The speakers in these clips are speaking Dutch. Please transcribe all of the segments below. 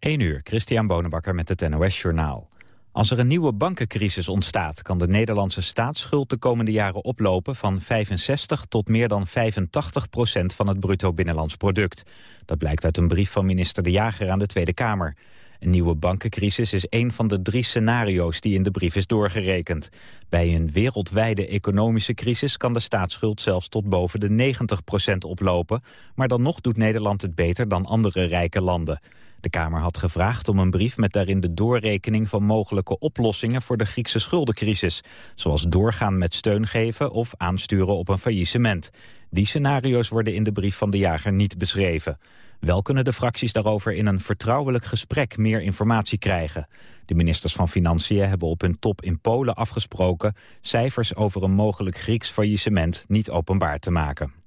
1 uur, Christian Bonenbakker met het NOS Journaal. Als er een nieuwe bankencrisis ontstaat... kan de Nederlandse staatsschuld de komende jaren oplopen... van 65 tot meer dan 85 procent van het bruto binnenlands product. Dat blijkt uit een brief van minister De Jager aan de Tweede Kamer. Een nieuwe bankencrisis is een van de drie scenario's die in de brief is doorgerekend. Bij een wereldwijde economische crisis kan de staatsschuld zelfs tot boven de 90 procent oplopen. Maar dan nog doet Nederland het beter dan andere rijke landen. De Kamer had gevraagd om een brief met daarin de doorrekening van mogelijke oplossingen voor de Griekse schuldencrisis. Zoals doorgaan met steun geven of aansturen op een faillissement. Die scenario's worden in de brief van de jager niet beschreven. Wel kunnen de fracties daarover in een vertrouwelijk gesprek meer informatie krijgen. De ministers van Financiën hebben op hun top in Polen afgesproken... cijfers over een mogelijk Grieks faillissement niet openbaar te maken.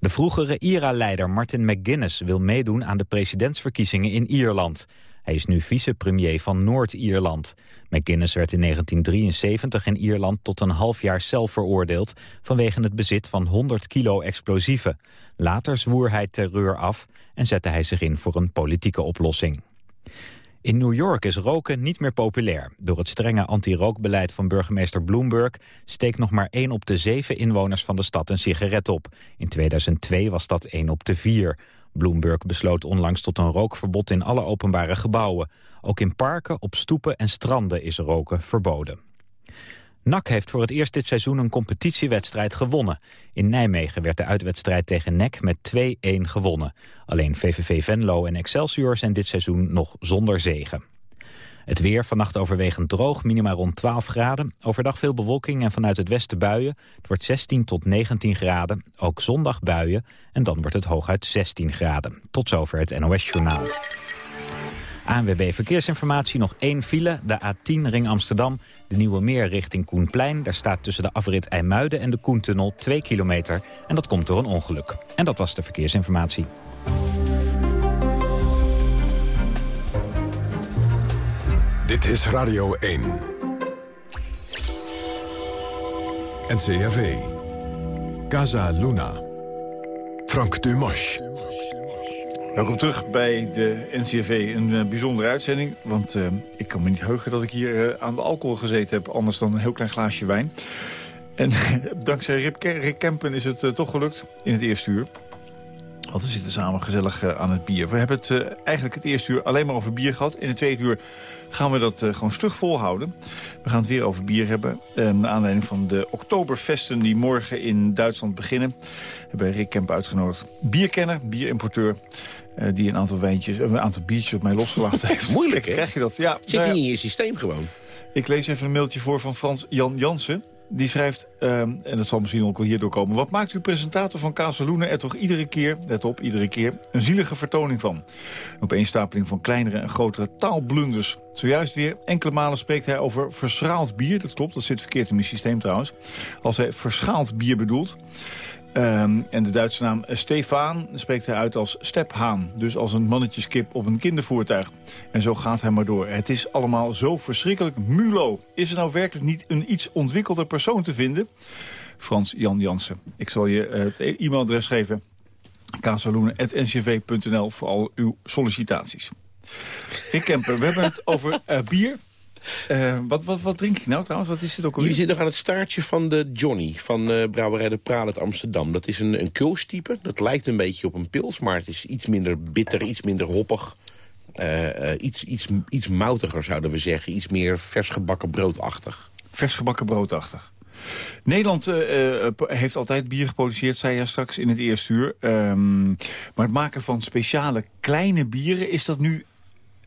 De vroegere IRA-leider Martin McGuinness wil meedoen aan de presidentsverkiezingen in Ierland. Hij is nu vicepremier van Noord-Ierland. McGuinness werd in 1973 in Ierland tot een half jaar cel veroordeeld... vanwege het bezit van 100 kilo explosieven. Later zwoer hij terreur af en zette hij zich in voor een politieke oplossing. In New York is roken niet meer populair. Door het strenge anti-rookbeleid van burgemeester Bloomberg... steekt nog maar 1 op de 7 inwoners van de stad een sigaret op. In 2002 was dat 1 op de 4. Bloomberg besloot onlangs tot een rookverbod in alle openbare gebouwen. Ook in parken, op stoepen en stranden is roken verboden. NAC heeft voor het eerst dit seizoen een competitiewedstrijd gewonnen. In Nijmegen werd de uitwedstrijd tegen NEC met 2-1 gewonnen. Alleen VVV Venlo en Excelsior zijn dit seizoen nog zonder zegen. Het weer vannacht overwegend droog, minima rond 12 graden. Overdag veel bewolking en vanuit het westen buien. Het wordt 16 tot 19 graden. Ook zondag buien en dan wordt het hooguit 16 graden. Tot zover het NOS Journaal. ANWB Verkeersinformatie, nog één file. De A10 Ring Amsterdam, de Nieuwe Meer richting Koenplein. Daar staat tussen de afrit IJmuiden en de Koentunnel 2 kilometer. En dat komt door een ongeluk. En dat was de verkeersinformatie. Dit is Radio 1. NCRV. Casa Luna. Frank Dumas. Welkom terug bij de NCRV. Een uh, bijzondere uitzending, want uh, ik kan me niet heugen dat ik hier uh, aan de alcohol gezeten heb. Anders dan een heel klein glaasje wijn. En dankzij Rip, Rick Kempen is het toch gelukt in het eerste uur. Want we zitten samen gezellig aan het bier. We hebben het eigenlijk het eerste uur alleen maar over bier gehad. In het tweede uur gaan we dat gewoon stug volhouden. We gaan het weer over bier hebben. naar aanleiding van de Oktoberfesten die morgen in Duitsland beginnen. Hebben Rick Kemp uitgenodigd. Bierkenner, bierimporteur. Uh, die een aantal wijntjes, een aantal biertjes op mij losgelaten heeft. Moeilijk, hè? Krijg je dat? Ja. Zit niet in je systeem gewoon. Ik lees even een mailtje voor van Frans Jan Jansen. Die schrijft, um, en dat zal misschien ook wel hierdoor komen... wat maakt uw presentator van Kazeloenen er toch iedere keer, let op, iedere keer... een zielige vertoning van? Een opeenstapeling van kleinere en grotere taalblunders. Zojuist weer enkele malen spreekt hij over verschaald bier. Dat klopt, dat zit verkeerd in mijn systeem trouwens. Als hij verschaald bier bedoelt... Um, en de Duitse naam Stefan spreekt hij uit als stephaan. Dus als een mannetjeskip op een kindervoertuig. En zo gaat hij maar door. Het is allemaal zo verschrikkelijk mulo. Is er nou werkelijk niet een iets ontwikkelder persoon te vinden? Frans Jan Jansen. Ik zal je uh, het e-mailadres geven. kaasaloenen.ncv.nl voor al uw sollicitaties. Rick Kemper, we hebben het over uh, bier. Uh, wat, wat, wat drink je nou trouwens? Wat is dit ook alweer? Je zit nog aan het staartje van de Johnny van uh, Brouwerij de Praal uit Amsterdam. Dat is een, een kulstype. Dat lijkt een beetje op een pils, maar het is iets minder bitter, iets minder hoppig. Uh, iets, iets, iets moutiger zouden we zeggen. Iets meer versgebakken broodachtig. Versgebakken broodachtig. Nederland uh, heeft altijd bier geproduceerd, zei je straks in het eerste uur. Um, maar het maken van speciale kleine bieren, is dat nu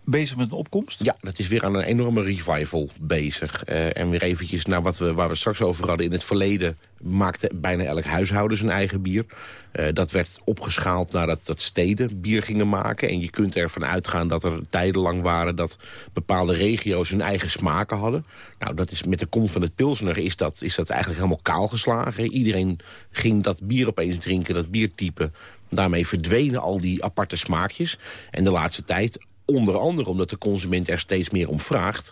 bezig met een opkomst? Ja, dat is weer aan een enorme revival bezig. Uh, en weer eventjes naar wat we, waar we straks over hadden. In het verleden maakte bijna elk huishouden zijn eigen bier. Uh, dat werd opgeschaald nadat dat steden bier gingen maken. En je kunt ervan uitgaan dat er tijden lang waren... dat bepaalde regio's hun eigen smaken hadden. Nou, dat is met de komst van het Pilsner is dat, is dat eigenlijk helemaal kaal geslagen. Iedereen ging dat bier opeens drinken, dat biertype... Daarmee verdwenen al die aparte smaakjes. En de laatste tijd onder andere omdat de consument er steeds meer om vraagt...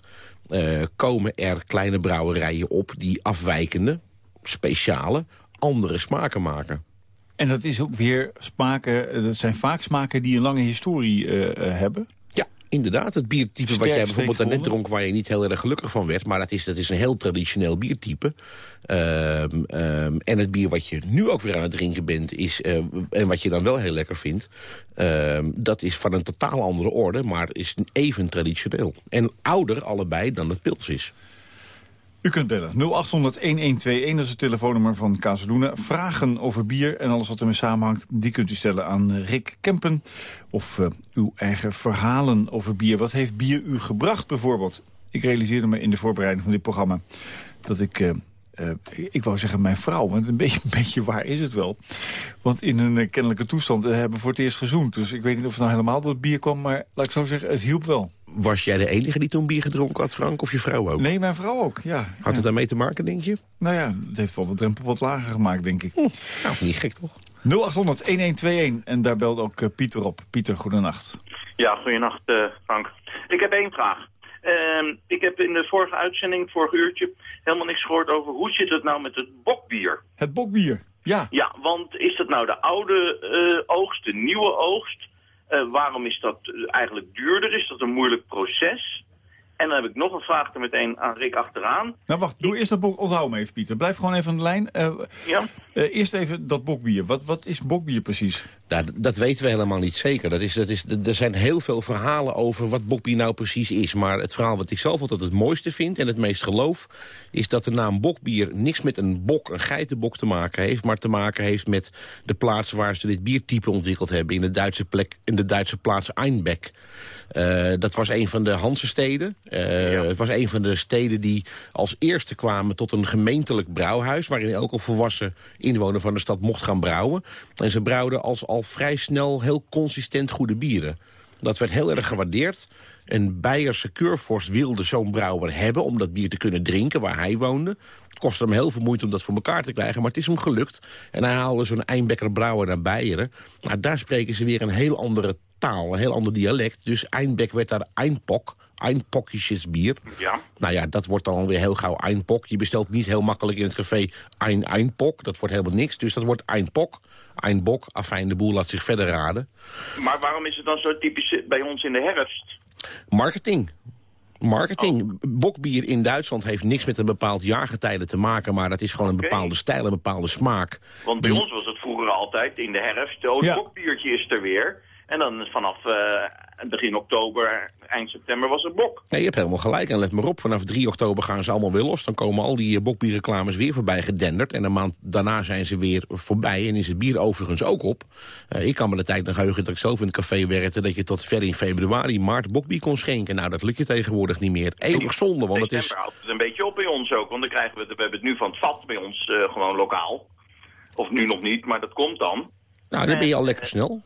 Uh, komen er kleine brouwerijen op die afwijkende, speciale, andere smaken maken. En dat is ook weer smaken, dat zijn vaak smaken die een lange historie uh, hebben? Inderdaad, het biertype wat jij bijvoorbeeld daarnet dronk... waar je niet heel erg gelukkig van werd. Maar dat is, dat is een heel traditioneel biertype. Ehm, ehm, en het bier wat je nu ook weer aan het drinken bent... Is, uh, en wat je dan wel heel lekker vindt... Ehm, dat is van een totaal andere orde, maar is even traditioneel. En ouder allebei dan het pils is. U kunt bellen 0800-1121, dat is het telefoonnummer van Kazeloenen. Vragen over bier en alles wat ermee samenhangt... die kunt u stellen aan Rick Kempen. Of uh, uw eigen verhalen over bier. Wat heeft bier u gebracht bijvoorbeeld? Ik realiseerde me in de voorbereiding van dit programma... dat ik uh, uh, ik wou zeggen mijn vrouw, maar een beetje, een beetje waar is het wel. Want in een kennelijke toestand hebben we voor het eerst gezoend. Dus ik weet niet of het nou helemaal door het bier kwam, maar laat ik zo zeggen, het hielp wel. Was jij de enige die toen bier gedronken had, Frank, of je vrouw ook? Nee, mijn vrouw ook, ja. Had het daarmee te maken, denk je? Nou ja, het heeft wel de drempel wat lager gemaakt, denk ik. Hm. Nou, niet gek toch? 0800-1121 en daar belt ook Pieter op. Pieter, goedenacht. Ja, goedenacht Frank. Ik heb één vraag. Uh, ik heb in de vorige uitzending, vorige uurtje, helemaal niks gehoord over hoe zit het nou met het bokbier. Het bokbier, ja. Ja, want is dat nou de oude uh, oogst, de nieuwe oogst? Uh, waarom is dat eigenlijk duurder? Is dat een moeilijk proces? En dan heb ik nog een vraag er meteen aan Rick achteraan. Nou wacht, doe eerst dat bok, onthoud me even Pieter. Blijf gewoon even aan de lijn. Uh, ja? Uh, eerst even dat bokbier. Wat, wat is bokbier precies? Nou, dat weten we helemaal niet zeker. Dat is, dat is, er zijn heel veel verhalen over wat bokbier nou precies is. Maar het verhaal wat ik zelf altijd het mooiste vind en het meest geloof... is dat de naam bokbier niks met een bok, een geitenbok te maken heeft... maar te maken heeft met de plaats waar ze dit biertype ontwikkeld hebben... in de Duitse, plek, in de Duitse plaats Einbeck. Uh, dat was een van de Hansesteden. Uh, ja. Het was een van de steden die als eerste kwamen tot een gemeentelijk brouwhuis... waarin elke volwassen inwoner van de stad mocht gaan brouwen. En ze brouwden als al vrij snel heel consistent goede bieren. Dat werd heel erg gewaardeerd. Een Beierse keurvorst wilde zo'n brouwer hebben... om dat bier te kunnen drinken waar hij woonde. Het kostte hem heel veel moeite om dat voor elkaar te krijgen... maar het is hem gelukt. En hij haalde zo'n Eindbekker brouwer naar Beieren. Nou, daar spreken ze weer een heel andere taal, een heel ander dialect. Dus Eindbeck werd daar Eindpok, Eindpokjes bier. Ja. Nou ja, dat wordt dan weer heel gauw Eindpok. Je bestelt niet heel makkelijk in het café Ein Eindpok. Dat wordt helemaal niks, dus dat wordt Eindpok. Eindbok, afijn, de boel laat zich verder raden. Maar waarom is het dan zo typisch bij ons in de herfst? Marketing. Marketing. Oh. Bokbier in Duitsland heeft niks met een bepaald jaargetijde te maken... maar dat is gewoon okay. een bepaalde stijl, een bepaalde smaak. Want bij Die... ons was het vroeger altijd in de herfst... oh, het ja. bokbiertje is er weer... En dan vanaf uh, begin oktober, eind september was het bok. Nee, je hebt helemaal gelijk. En let maar op, vanaf 3 oktober gaan ze allemaal weer los. Dan komen al die bokbierreclames weer voorbij gedenderd. En een maand daarna zijn ze weer voorbij. En is het bier overigens ook op. Uh, ik kan me de tijd nog heugen dat ik zelf in het café werkte... dat je tot ver in februari, maart bokbier kon schenken. Nou, dat lukt je tegenwoordig niet meer. Eeuwig zonde, want het is... houdt het een beetje op bij ons ook. Want dan krijgen we, het, we hebben het nu van het vat bij ons uh, gewoon lokaal. Of nu nog niet, maar dat komt dan. Nou, dan ben je al lekker snel.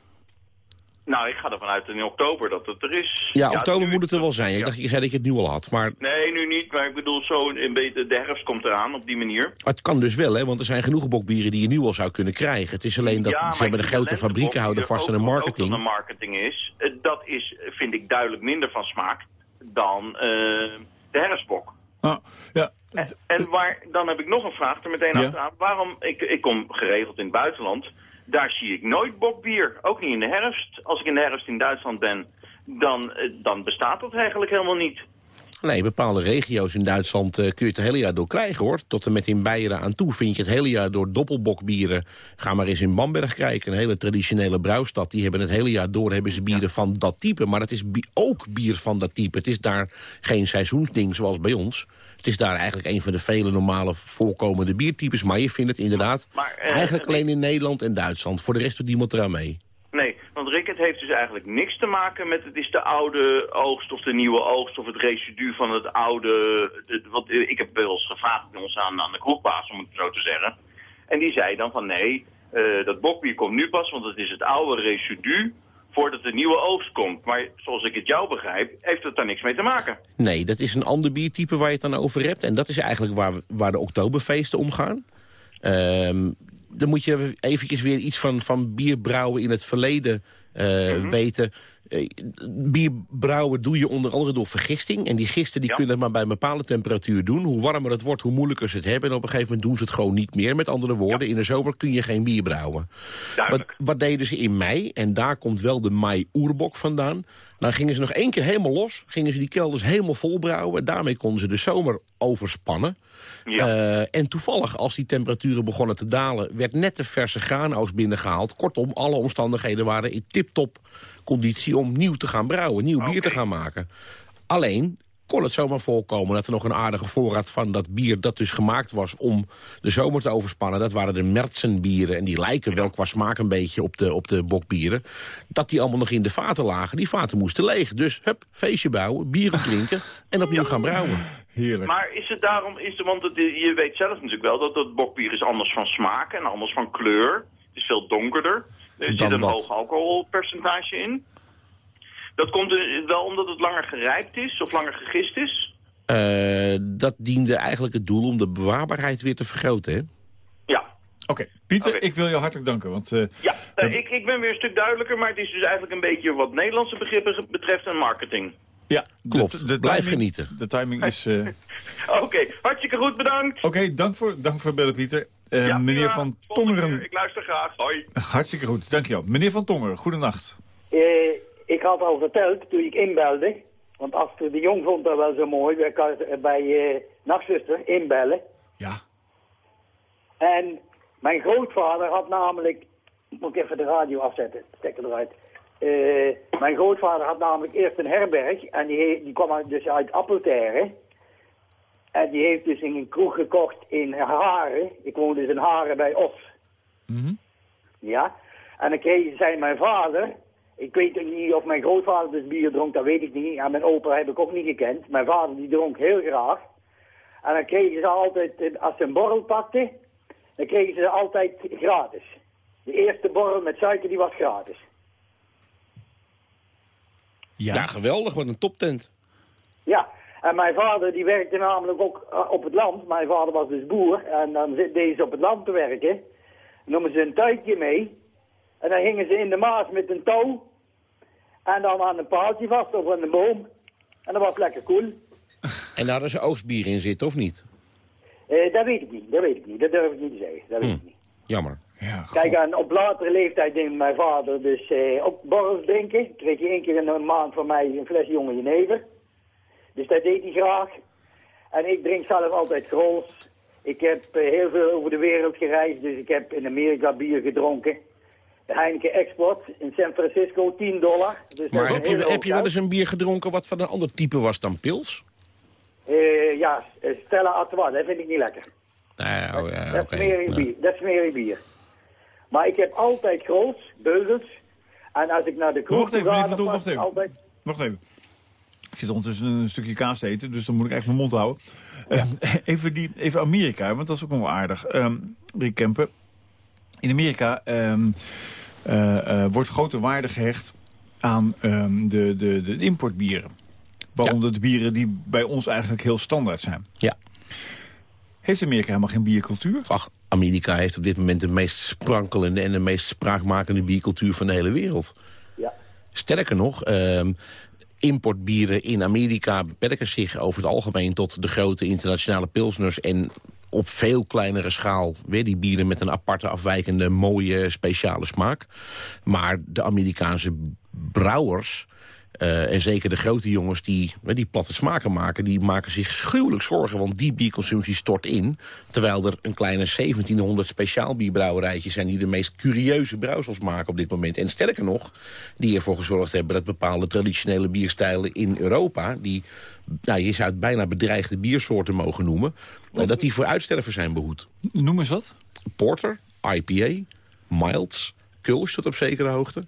Nou, ik ga ervan uit in oktober dat het er is. Ja, ja oktober moet het er wel zijn. Ja. Ik dacht, je zei dat je het nu al had, maar... Nee, nu niet, maar ik bedoel, zo een beetje, de herfst komt eraan op die manier. Het kan dus wel, hè, want er zijn genoeg bokbieren die je nu al zou kunnen krijgen. Het is alleen dat ja, ze hebben de grote fabrieken houden vast aan de marketing. Ook, ook marketing is, dat is, vind ik, duidelijk minder van smaak dan uh, de herfstbok. Oh, ja. En, en waar, dan heb ik nog een vraag er meteen ja. achteraan. Waarom, ik, ik kom geregeld in het buitenland... Daar zie ik nooit bokbier. Ook niet in de herfst. Als ik in de herfst in Duitsland ben, dan, dan bestaat dat eigenlijk helemaal niet. Nee, bepaalde regio's in Duitsland uh, kun je het hele jaar door krijgen, hoor. Tot en met in Beieren aan toe vind je het hele jaar door doppelbokbieren. Ga maar eens in Bamberg kijken, een hele traditionele brouwstad. Die hebben het hele jaar door hebben ze bieren ja. van dat type. Maar het is bi ook bier van dat type. Het is daar geen seizoensding zoals bij ons. Het is daar eigenlijk een van de vele normale voorkomende biertypes. Maar je vindt het inderdaad maar, uh, eigenlijk alleen in Nederland en Duitsland. Voor de rest doet niemand eraan mee. Nee, want Rick, het heeft dus eigenlijk niks te maken met het is de oude oogst of de nieuwe oogst of het residu van het oude... De, wat, ik heb wel eens gevraagd bij ons aan, aan de kroegbaas, om het zo te zeggen. En die zei dan van nee, uh, dat bokbier komt nu pas, want het is het oude residu voordat de nieuwe oogst komt. Maar zoals ik het jou begrijp, heeft het daar niks mee te maken. Nee, dat is een ander biertype waar je het dan over hebt. En dat is eigenlijk waar, waar de oktoberfeesten omgaan. Um, dan moet je eventjes weer iets van, van bierbrouwen in het verleden uh, mm -hmm. weten. Eh, bierbrouwen doe je onder andere door vergisting. En die gisten die Ja. kunnen het maar bij een bepaalde temperatuur doen. Hoe warmer het wordt, hoe moeilijker ze het hebben. En op een gegeven moment doen ze het gewoon niet meer. Met andere woorden, in de zomer kun je geen bier brouwen. Wat, deden ze in mei? En daar komt wel de mei-oerbok vandaan. Dan gingen ze nog één keer helemaal los. Gingen ze die kelders helemaal vol brouwen. En daarmee konden ze de zomer overspannen. Ja. Eh, en toevallig, als die temperaturen begonnen te dalen... werd net de verse graanoogst binnengehaald. Kortom, alle omstandigheden waren in tip-top conditie... om nieuw te gaan brouwen, nieuw bier te gaan maken. Alleen kon het zomaar voorkomen dat er nog een aardige voorraad van dat bier... dat dus gemaakt was om de zomer te overspannen... dat waren de Mertsenbieren. En die lijken wel qua smaak een beetje op de, op de bokbieren. Dat die allemaal nog in de vaten lagen. Die vaten moesten leeg. Dus hup, feestje bouwen, bieren drinken en opnieuw gaan brouwen. Heerlijk. Maar is het daarom, is het, want het, je weet zelf natuurlijk wel dat dat bokbier is anders van smaak en anders van kleur. Het is veel donkerder. Er zit Dan een wat? hoog alcoholpercentage in. Dat komt er wel omdat het langer gerijpt is of langer gegist is. Eh, dat diende eigenlijk het doel om de bewaarbaarheid weer te vergroten, hè? Ja, Oké, Pieter, ik wil je hartelijk danken. Want, eh, ja eh, ik, ik ben weer een stuk duidelijker, maar het is dus eigenlijk een beetje wat Nederlandse begrippen betreft een marketing. Ja, Klopt. Blijf genieten. De timing is... eh, Oké, hartstikke goed, bedankt. Oké, dank, voor, dank voor bellen, Pieter. Eh, Ja, meneer. Van Tongeren... Ik luister graag. Hoi. Hartstikke goed, dankjewel. Meneer Van Tongeren, goedenacht. Eh, ik had al verteld toen ik inbelde, want Astrid de Jong vond dat wel zo mooi, bij eh nachtzuster inbellen. Ja, En mijn grootvader had namelijk, moet ik even de radio afzetten, stekker eruit. Eh, mijn grootvader had namelijk eerst een herberg en die, he- die kwam dus uit Appelterre. En die heeft dus in een kroeg gekocht in Haren. Ik woonde dus in Haren bij Os. Ja. En dan kreeg, zei mijn vader, ik weet niet of mijn grootvader dus bier dronk, dat weet ik niet. En mijn opa heb ik ook niet gekend. Mijn vader die dronk heel graag. En dan kregen ze altijd, eh, als ze een borrel pakten, dan kregen ze altijd gratis. De eerste borrel met suiker die was gratis. Ja. Ja, geweldig, wat een toptent. Ja, en mijn vader die werkte namelijk ook eh, op het land. Mijn vader was dus boer en dan zit deze op het land te werken. Noemen ze een tuitje mee. En dan gingen ze in de maas met een touw. En dan aan een paaltje vast of aan een boom. En dat was lekker cool. En daar hadden ze oogstbier in zitten, of niet? Eh, dat weet ik niet, dat weet ik niet. Dat durf ik niet te zeggen, dat weet ik niet. Jammer. Ja Kijk, en op latere leeftijd deed mijn vader dus eh, ook borrels drinken. Kreeg hij één keer in een maand van mij een fles jonge jenever. Dus dat deed hij graag. En ik drink zelf altijd grols. Ik heb eh, heel veel over de wereld gereisd, dus ik heb in Amerika bier gedronken. De Heineken Export in San Francisco, 10 dollar. Dus Maar heb je, heb je wel eens een bier gedronken wat van een ander type was dan pils? Eh, ja, Stella Artois, dat vind ik niet lekker. Nou, ja, dat, is bier. dat is bier. Maar ik heb altijd grols, beugels. En als ik naar de kroeg Wacht even, meneer Van Doel, wacht even. altijd... Wacht even. Ik zit ondertussen een stukje kaas te eten, dus dan moet ik echt mijn mond houden. Eh, even, die, even Amerika, want dat is ook nog wel aardig. Ehm Rick Kempen, in Amerika ehm, eh, eh, wordt grote waarde gehecht aan ehm, de, de, de importbieren. Waaronder de bieren die bij ons eigenlijk heel standaard zijn. Ja. Heeft Amerika helemaal geen biercultuur? Ach, Amerika heeft op dit moment de meest sprankelende en de meest spraakmakende biercultuur van de hele wereld. Ja. Sterker nog, ehm, importbieren in Amerika beperken zich over het algemeen tot de grote internationale pilsners en op veel kleinere schaal weer die bieren met een aparte afwijkende mooie speciale smaak. Maar de Amerikaanse brouwers eh, en zeker de grote jongens die, die platte smaken maken... die maken zich gruwelijk zorgen, want die bierconsumptie stort in. Terwijl er een kleine 1700 speciaal bierbrouwerijtjes zijn... die de meest curieuze brouwsels maken op dit moment. En sterker nog, die ervoor gezorgd hebben... dat bepaalde traditionele bierstijlen in Europa... die nou, je zou het bijna bedreigde biersoorten mogen noemen... eh, dat die voor uitsterven zijn behoed. Noem eens wat. Porter, IPA, Milds, Kulsch tot op zekere hoogte.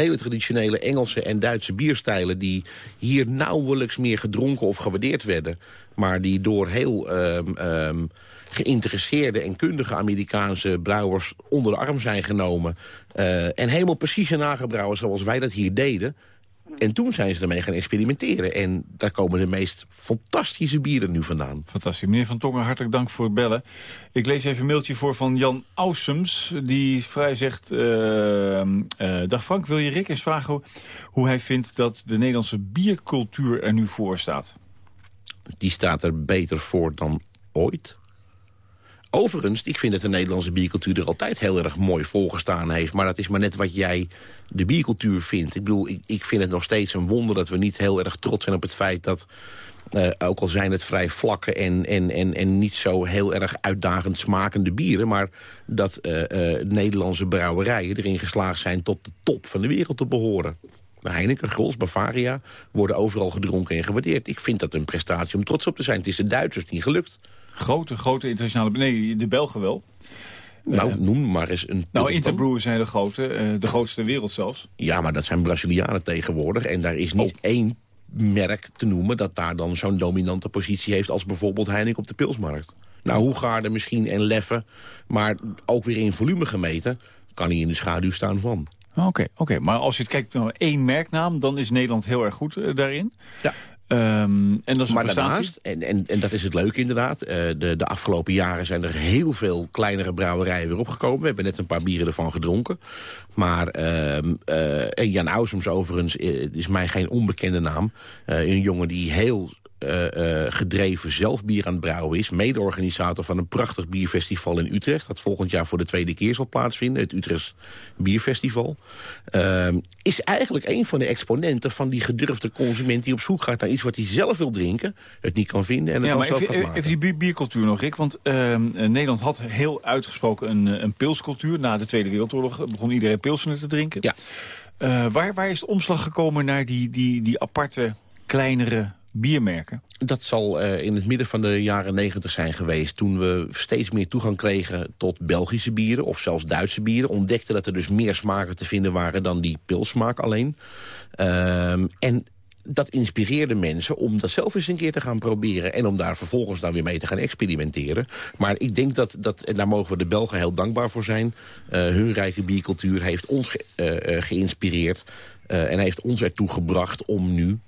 Hele traditionele Engelse en Duitse bierstijlen... die hier nauwelijks meer gedronken of gewaardeerd werden... maar die door heel ehm, ehm, geïnteresseerde en kundige Amerikaanse brouwers... onder de arm zijn genomen... eh, en helemaal precies nagebrouwen zoals wij dat hier deden... En toen zijn ze ermee gaan experimenteren. En daar komen de meest fantastische bieren nu vandaan. Fantastisch. Meneer Van Tongen, hartelijk dank voor het bellen. Ik lees even een mailtje voor van Jan Ausums. Die vrij zegt... eh, eh, dag Frank, wil je Rick eens vragen hoe, hoe hij vindt... dat de Nederlandse biercultuur er nu voor staat? Die staat er beter voor dan ooit. Overigens, ik vind dat de Nederlandse biercultuur er altijd heel erg mooi volgestaan heeft. Maar dat is maar net wat jij de biercultuur vindt. Ik bedoel, ik, ik vind het nog steeds een wonder dat we niet heel erg trots zijn op het feit dat... eh, ook al zijn het vrij vlakke en, en, en, en niet zo heel erg uitdagend smakende bieren... maar dat eh, eh, Nederlandse brouwerijen erin geslaagd zijn tot de top van de wereld te behoren. Heineken, Grols, Bavaria worden overal gedronken en gewaardeerd. Ik vind dat een prestatie om trots op te zijn. Het is de Duitsers niet gelukt. Grote, grote internationale... Nee, de Belgen wel. Nou, noem maar eens een... Nou. Interbrew is een hele grote. eh, de grootste ter wereld zelfs. Ja, maar dat zijn Brazilianen tegenwoordig. En daar is niet één merk te noemen... dat daar dan zo'n dominante positie heeft... als bijvoorbeeld Heineken op de pilsmarkt. Nou, Hoegaarden misschien en Leffe... maar ook weer in volume gemeten... kan hij in de schaduw staan van. Oké, oké. maar als je het kijkt naar één merknaam... dan is Nederland heel erg goed eh, daarin. Ja. Ehm, en dat is Maar daarnaast, en, en, en dat is het leuke inderdaad... eh, de, de afgelopen jaren zijn er heel veel kleinere brouwerijen weer opgekomen. We hebben net een paar bieren ervan gedronken. Maar eh, en Jan Ausums overigens eh, is mij geen onbekende naam. Een jongen die heel eh, eh, gedreven zelf bier aan het brouwen is. Mede-organisator van een prachtig bierfestival in Utrecht... dat volgend jaar voor de tweede keer zal plaatsvinden. Het Utrechts Bierfestival. Ehm, is eigenlijk een van de exponenten van die gedurfde consument... die op zoek gaat naar iets wat hij zelf wil drinken... het niet kan vinden en het Ja, maar zelf even, gaat even maken. die bier- biercultuur nog, Rick. Want ehm, eh, Nederland had heel uitgesproken een, eh, een pilscultuur. Na de Tweede Wereldoorlog begon iedereen pilsner te drinken. Ja. Waar, waar is de omslag gekomen naar die, die, die aparte, kleinere biermerken? Dat zal eh, in het midden van de jaren negentig zijn geweest... toen we steeds meer toegang kregen tot Belgische bieren... of zelfs Duitse bieren. Ontdekten dat er dus meer smaken te vinden waren dan die pilsmaak alleen. Ehm, en dat inspireerde mensen om dat zelf eens een keer te gaan proberen... en om daar vervolgens dan weer mee te gaan experimenteren. Maar ik denk dat, dat en daar mogen we de Belgen heel dankbaar voor zijn... eh, hun rijke biercultuur heeft ons eh, geïnspireerd... en heeft ons ertoe gebracht om nu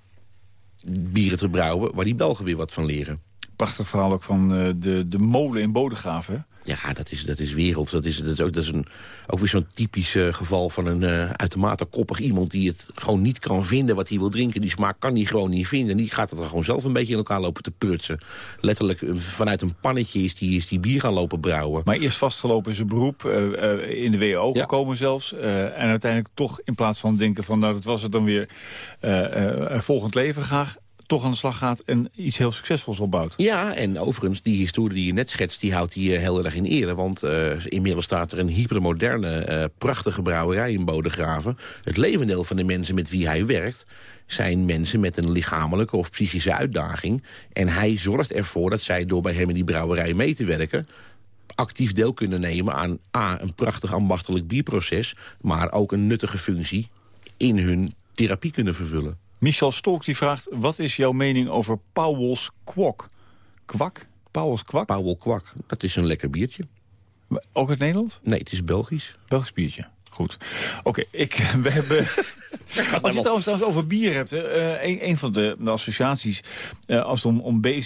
bieren te brouwen... waar die Belgen weer wat van leren. Prachtig verhaal ook van eh, de, de molen in Bodegraven. Ja, dat is, dat is wereld. Dat is, dat is, ook, dat is een, ook weer zo'n typisch eh, geval van een eh, uitermate koppig iemand... die het gewoon niet kan vinden wat hij wil drinken. Die smaak kan hij gewoon niet vinden. En die gaat het er gewoon zelf een beetje in elkaar lopen te prutsen. Letterlijk eh, vanuit een pannetje is die, is die bier gaan lopen brouwen. Maar eerst vastgelopen in zijn beroep, in de WO Ja. gekomen zelfs. en uiteindelijk toch in plaats van denken van... nou, dat was het dan weer volgend leven graag... toch aan de slag gaat en iets heel succesvols opbouwt. Ja, en overigens, die historie die je net schetst... die houdt hij heel erg in ere. Want eh, inmiddels staat er een hypermoderne, eh, prachtige brouwerij in Bodegraven. Het levendeel van de mensen met wie hij werkt... zijn mensen met een lichamelijke of psychische uitdaging. En hij zorgt ervoor dat zij door bij hem in die brouwerij mee te werken actief deel kunnen nemen aan A, een prachtig ambachtelijk bierproces... maar ook een nuttige functie in hun therapie kunnen vervullen. Michel Stolk die vraagt, wat is jouw mening over Pauwels kwok? Kwak? Pauwels kwak? Powell Kwak, dat is een lekker biertje. Ook uit Nederland? Nee, het is Belgisch. Belgisch biertje. Goed. Oké, ik we hebben... Als je het trouwens, over bier hebt, hè, eh, een, een van de, de associaties... eh, als het om, om eh,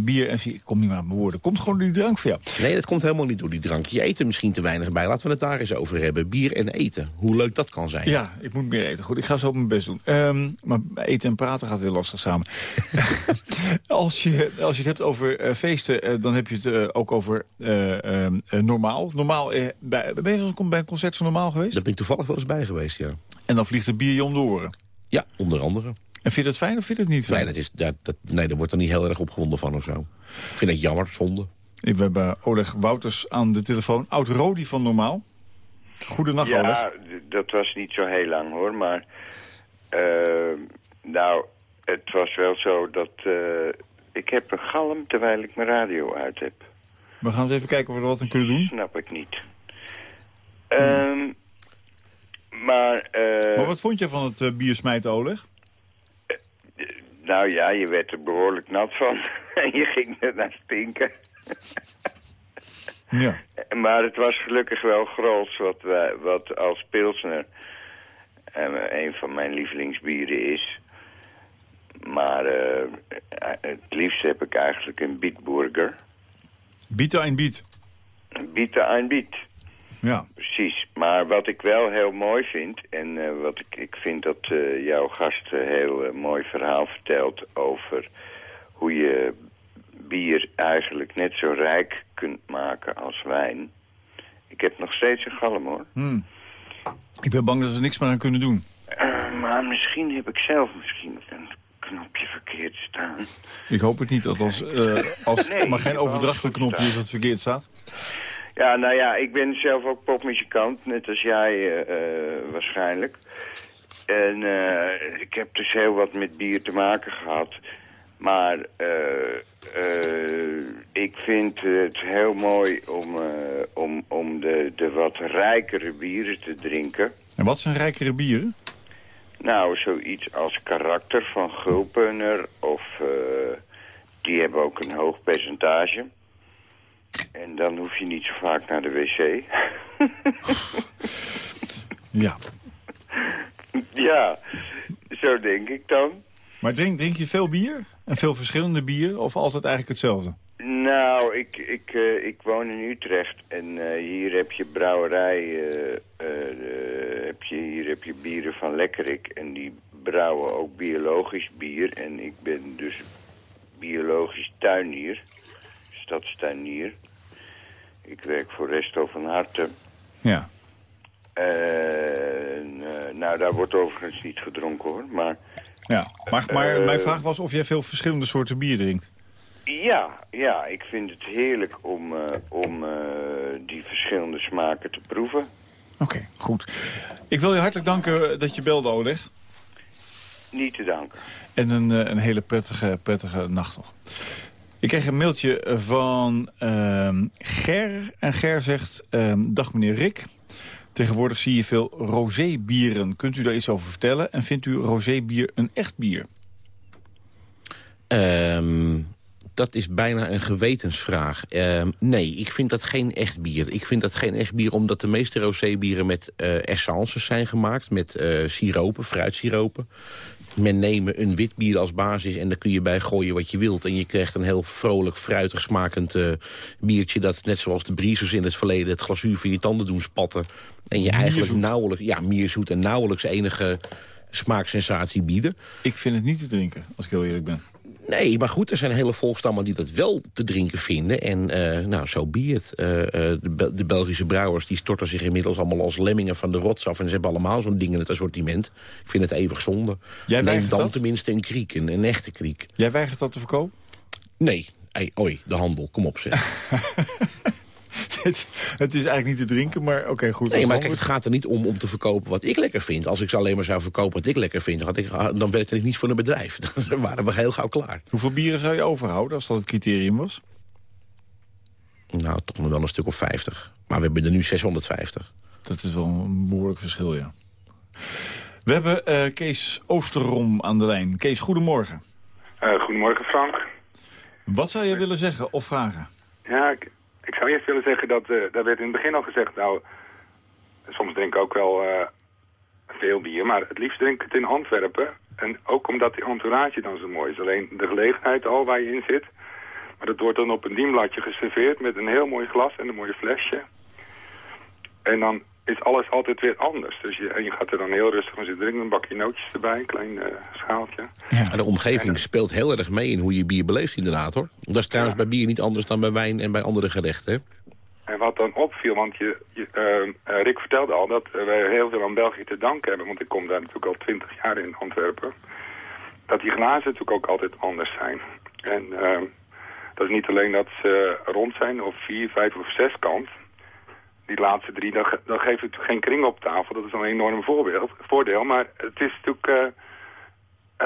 bier en... Ik kom niet meer aan mijn woorden. Komt gewoon die drank voor jou. Nee, dat komt helemaal niet door die drank. Je eet er misschien te weinig bij. Laten we het daar eens over hebben. Bier en eten. Hoe leuk dat kan zijn. Ja, ik moet meer eten. Goed, ik ga zo mijn best doen. Ehm, maar eten en praten gaat weer lastig samen. als, je, als je het hebt over eh, feesten, dan heb je het eh, ook over eh, ehm, eh, normaal. Normaal, eh, bij, ben je bij een concert van normaal geweest? Daar ben ik toevallig wel eens bij geweest, ja. En dan vliegt het bier je om de oren. Ja, onder andere. En vind je dat fijn of vind je het niet Nee, fijn? dat is, dat, dat, nee, daar wordt er niet heel erg opgewonden van of zo. Ik vind het jammer, zonde. We hebben Oleg Wouters aan de telefoon. Oud Rodi van Normaal. Goedenacht, Oleg. Ja, dat was niet zo heel lang hoor, maar... eh, nou, het was wel zo dat... eh, ik heb een galm terwijl ik mijn radio uit heb. We gaan eens even kijken of we er wat aan kunnen doen. Snap ik niet. Ehm, maar, eh, Maar wat vond je van het eh, bier smijten, Oleg? nou ja, je werd er behoorlijk nat van. en je ging er naar stinken. Ja. Maar het was gelukkig wel grols wat, wij, wat als pilsner. En een van mijn lievelingsbieren is. Maar eh, het liefst heb ik eigenlijk een Bietburger. Bieten en biet. Bieten ein Biet. Ja. Precies. Maar wat ik wel heel mooi vind... en eh, wat ik, ik vind dat eh, jouw gast een heel eh, mooi verhaal vertelt... over hoe je bier eigenlijk net zo rijk kunt maken als wijn. Ik heb nog steeds een galm, hoor. Hmm. Ik ben bang dat ze niks meer aan kunnen doen. Maar misschien heb ik zelf misschien een knopje verkeerd staan. Ik hoop het niet, althans, eh als Nee, maar geen overdrachtelijk knopje is dat verkeerd staat. Ja, nou ja, ik ben zelf ook popmuzikant, net als jij eh, eh, waarschijnlijk. En eh, ik heb dus heel wat met bier te maken gehad. Maar ik vind het heel mooi om, om, om de, de wat rijkere bieren te drinken. En wat zijn rijkere bieren? Nou, zoiets als karakter van Gulpener of... die hebben ook een hoog percentage. Dan hoef je niet zo vaak naar de wc. Ja. ja, zo denk ik dan. Maar drink, drink je veel bier? En veel verschillende bieren? Of altijd eigenlijk hetzelfde? Nou, ik, ik, eh, ik woon in Utrecht en eh, hier heb je brouwerij, eh, heb je, hier heb je bieren van Lekkerik en die brouwen ook biologisch bier. En ik ben dus biologisch tuinier, stadstuinier. Ik werk voor Resto van Harten. Ja. En, eh, nou, daar wordt overigens niet gedronken hoor, maar... ja. Maar, maar Eh, mijn vraag was of jij veel verschillende soorten bier drinkt. Ja, ja, ik vind het heerlijk om, eh, om die verschillende smaken te proeven. Oké, goed. Ik wil je hartelijk danken dat je belde, Oleg. Niet te danken. En een, een hele prettige, prettige nacht nog. Ik kreeg een mailtje van ehm, Ger. En Ger zegt, ehm, dag meneer Rick. Tegenwoordig zie je veel rosébieren. Kunt u daar iets over vertellen? En vindt u rosébier een echt bier? Ehm, dat is bijna een gewetensvraag. Nee, ik vind dat geen echt bier. Ik vind dat geen echt bier omdat de meeste rosébieren met eh essences zijn gemaakt. Met eh siropen, fruitsiropen. Men nemen een wit bier als basis en daar kun je bij gooien wat je wilt. En je krijgt een heel vrolijk, fruitig smakend eh, biertje... dat net zoals de briezers in het verleden het glazuur van je tanden doen spatten. En je eigenlijk Mierzoet. nauwelijks, ja, mierzoet en nauwelijks enige smaaksensatie bieden. Ik vind het niet te drinken, als ik heel eerlijk ben. Nee, maar goed, er zijn hele volkstammen die dat wel te drinken vinden. En eh, nou, zo be it. Eh, eh, de, Bel- de Belgische brouwers die storten zich inmiddels allemaal als lemmingen van de rots af. En ze hebben allemaal zo'n ding in het assortiment. Ik vind het eeuwig zonde. Jij Neem dan dat? tenminste een kriek, een, een echte kriek. Jij weigert dat te verkopen? Nee, Ei, oi, de handel, kom op zeg. het, het is eigenlijk niet te drinken, maar oké, goed. Nee, maar kijk, het gaat er niet om om te verkopen wat ik lekker vind. Als ik ze alleen maar zou verkopen wat ik lekker vind... Had ik, dan werkte ik niet voor een bedrijf. Dan waren we heel gauw klaar. Hoeveel bieren zou je overhouden als dat het criterium was? Nou, toch nog wel een stuk of 50. Maar we hebben er nu 650. Dat is wel een behoorlijk verschil, ja. We hebben eh, Kees Oosterom aan de lijn. Kees, goedemorgen. Eh, goedemorgen Frank. Wat zou je willen zeggen of vragen? Ja, ik, ik zou eerst willen zeggen dat, eh daar werd in het begin al gezegd, nou, soms drink ik ook wel eh, veel bier, maar het liefst drink ik het in Antwerpen. En ook omdat die entourage dan zo mooi is. Alleen de gelegenheid al waar je in zit. Maar dat wordt dan op een dienbladje geserveerd met een heel mooi glas en een mooi flesje. En dan is alles altijd weer anders. Dus je, en je gaat er dan heel rustig van zitten drinken, een bakje nootjes erbij, een klein eh, schaaltje. En de omgeving speelt heel erg mee in hoe je bier beleeft inderdaad hoor. Dat is trouwens bij bier niet anders dan bij wijn en bij andere gerechten. Hè? En wat dan opviel, want je, je, eh, eh, Rick vertelde al dat wij heel veel aan België te danken hebben. Want ik kom daar natuurlijk al twintig jaar in Antwerpen. Dat die glazen natuurlijk ook altijd anders zijn. En eh, dat is niet alleen dat ze rond zijn of vier, vijf of zes kant. Die laatste drie, dan, ge- dan geeft het geen kring op tafel. Dat is een enorm voorbeeld, voordeel. Maar het is natuurlijk eh,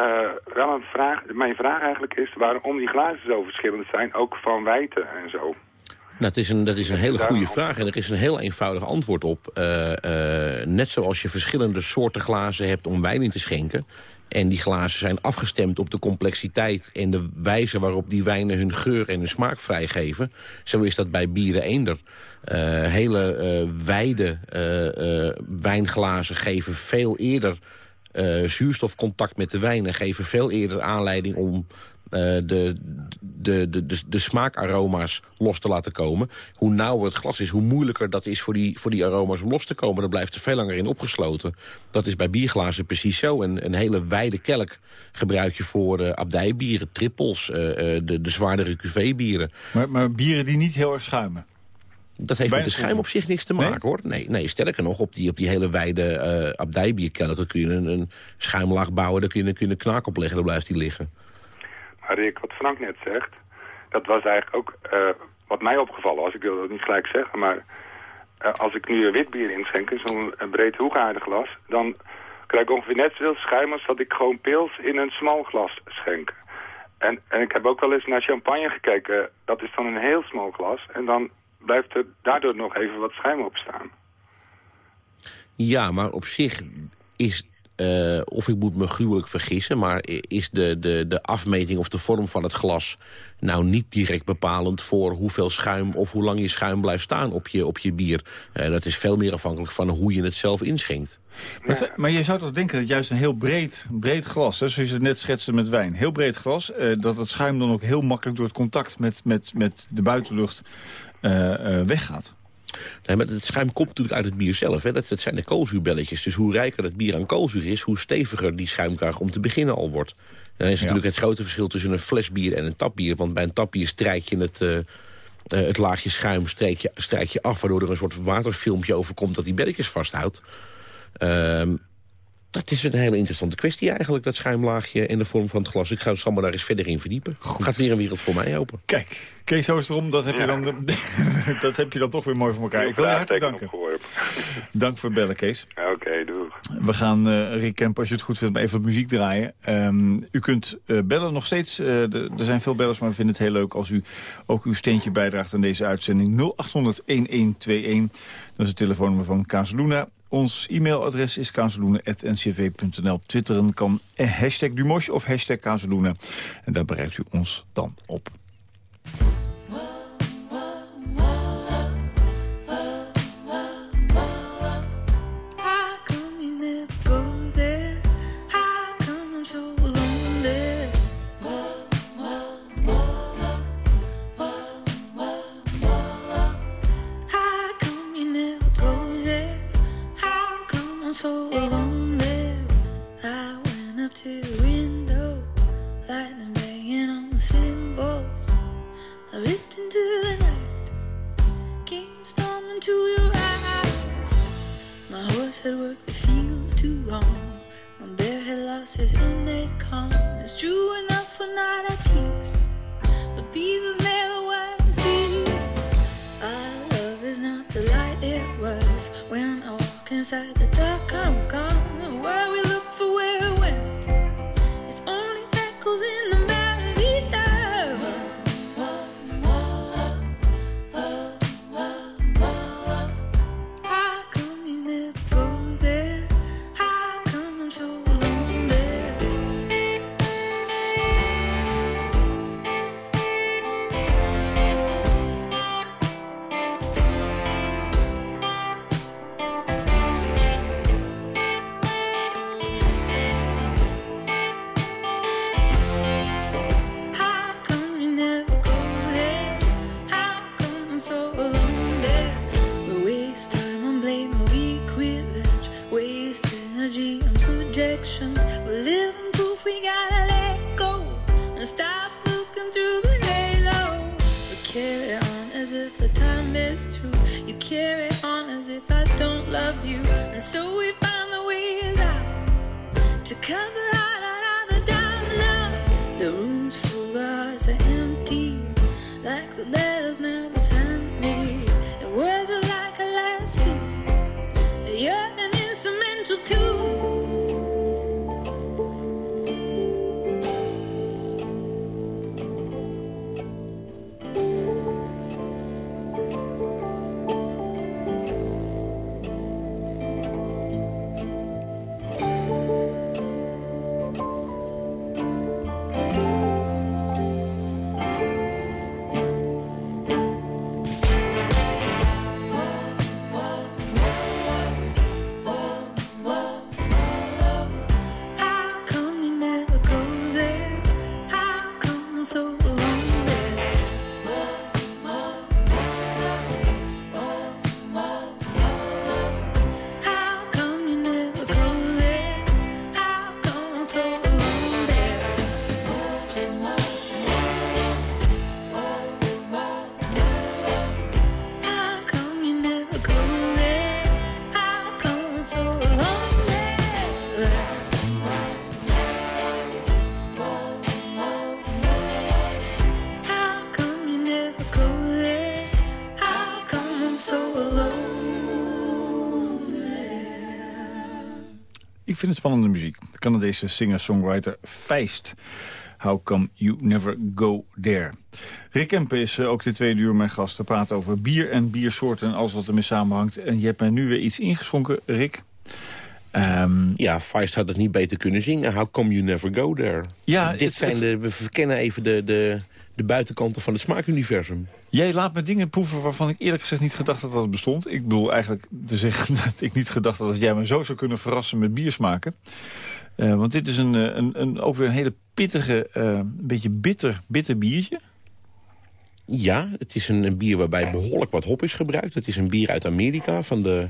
eh, wel een vraag. Mijn vraag eigenlijk is waarom die glazen zo verschillend zijn. Ook van wijten en zo. Nou, het is een, dat is een hele goede vraag en er is een heel eenvoudig antwoord op. Eh, net zoals je verschillende soorten glazen hebt om wijn in te schenken... En die glazen zijn afgestemd op de complexiteit... en de wijze waarop die wijnen hun geur en hun smaak vrijgeven. Zo is dat bij bieren eender. Uh, hele uh, wijde uh, wijnglazen geven veel eerder zuurstofcontact met de wijn... en geven veel eerder aanleiding om de, de, de, de, de smaakaroma's los te laten komen. Hoe nauwer het glas is, hoe moeilijker dat is voor die, voor die aroma's om los te komen. Dan blijft er veel langer in opgesloten. Dat is bij bierglazen precies zo. En een hele wijde kelk gebruik je voor uh, abdijbieren, trippels, uh, de, de zwaardere cuvée-bieren. Maar, maar bieren die niet heel erg schuimen? Dat heeft met de schuim op zich niks te maken, hoor. Nee, nee, sterker nog, op die, op die hele wijde uh, abdijbierkelken kun je een, een schuimlaag bouwen... daar kun je, kun je een knaak op leggen, dan blijft die liggen. Rick, wat Frank net zegt, dat was eigenlijk ook uh, wat mij opgevallen was. Ik wil dat niet gelijk zeggen, maar uh, als ik nu een wit bier inschenk in zo'n breed glas, dan krijg ik ongeveer net zoveel schuim als dat ik gewoon pils in een smal glas schenk. En, en ik heb ook wel eens naar champagne gekeken. Dat is dan een heel smal glas. En dan blijft er daardoor nog even wat schuim op staan. Ja, maar op zich is uh, of ik moet me gruwelijk vergissen... maar is de, de, de afmeting of de vorm van het glas... nou niet direct bepalend voor hoeveel schuim... of hoe lang je schuim blijft staan op je, op je bier. Uh, dat is veel meer afhankelijk van hoe je het zelf inschenkt. Maar, maar je zou toch denken dat juist een heel breed, breed glas... Hè, zoals je het net schetste met wijn, heel breed glas... Uh, dat het schuim dan ook heel makkelijk door het contact met, met, met de buitenlucht weggaat? Nee, maar het schuim komt natuurlijk uit het bier zelf. Hè. Dat, dat zijn de koolzuurbelletjes. Dus hoe rijker het bier aan koolzuur is... hoe steviger die schuimkraag om te beginnen al wordt. dan is natuurlijk het grote verschil tussen een fles bier en een tapbier. Want bij een tapbier strijk je het... Uh, het laagje schuim strijk je, strijk je af... waardoor er een soort waterfilmpje overkomt dat die belletjes vasthoudt. Uh, dat is een hele interessante kwestie eigenlijk, dat schuimlaagje in de vorm van het glas. Ik ga het allemaal daar eens verder in verdiepen. Goed. Gaat weer een wereld voor mij open. Kijk, Kees Oosterom, dat heb, je dan, dat heb je dan toch weer mooi voor elkaar. Ik wil je hartelijk danken. Dank voor het bellen, Kees. Oké, okay, doeg. We gaan, uh, Rick Kemp, als je het goed vindt, even wat muziek draaien. Um, u kunt uh, bellen nog steeds. Uh, er zijn veel bellers, maar we vinden het heel leuk als u ook uw steentje bijdraagt aan deze uitzending. 0800-1121, dat is het telefoonnummer van Kazeluna. Ons e-mailadres is kazeloenen.ncv.nl. Twitteren kan hashtag Dumosh of hashtag Kazeloenen. En daar bereikt u ons dan op. had worked the fields too long. My bear had lost his innate calm. It's true enough for not at peace, but peace is never what it seems. Our love is not the light it was when I walk inside the dark. I'm calm. Ik vind het spannende muziek. De Canadese singer-songwriter Feist. How come you never go there? Rick Kempen is eh, ook de tweede uur mijn gast. te praten over bier en biersoorten en alles wat ermee samenhangt. En je hebt mij nu weer iets ingeschonken, Rick. Ehm, Ja, Feist had het niet beter kunnen zingen. How come you never go there? Ja, Dit het- zijn de, we verkennen even de, de, de buitenkanten van het smaakuniversum. Jij laat me dingen proeven waarvan ik eerlijk gezegd niet gedacht had dat het bestond. Ik bedoel eigenlijk te zeggen dat ik niet gedacht had dat jij me zo zou kunnen verrassen met biersmaken. Eh want dit is een, eh, een, een, ook weer een hele pittige, eh, een beetje bitter, bitter biertje. Ja, het is een, een bier waarbij behoorlijk wat hop is gebruikt. Het is een bier uit Amerika van de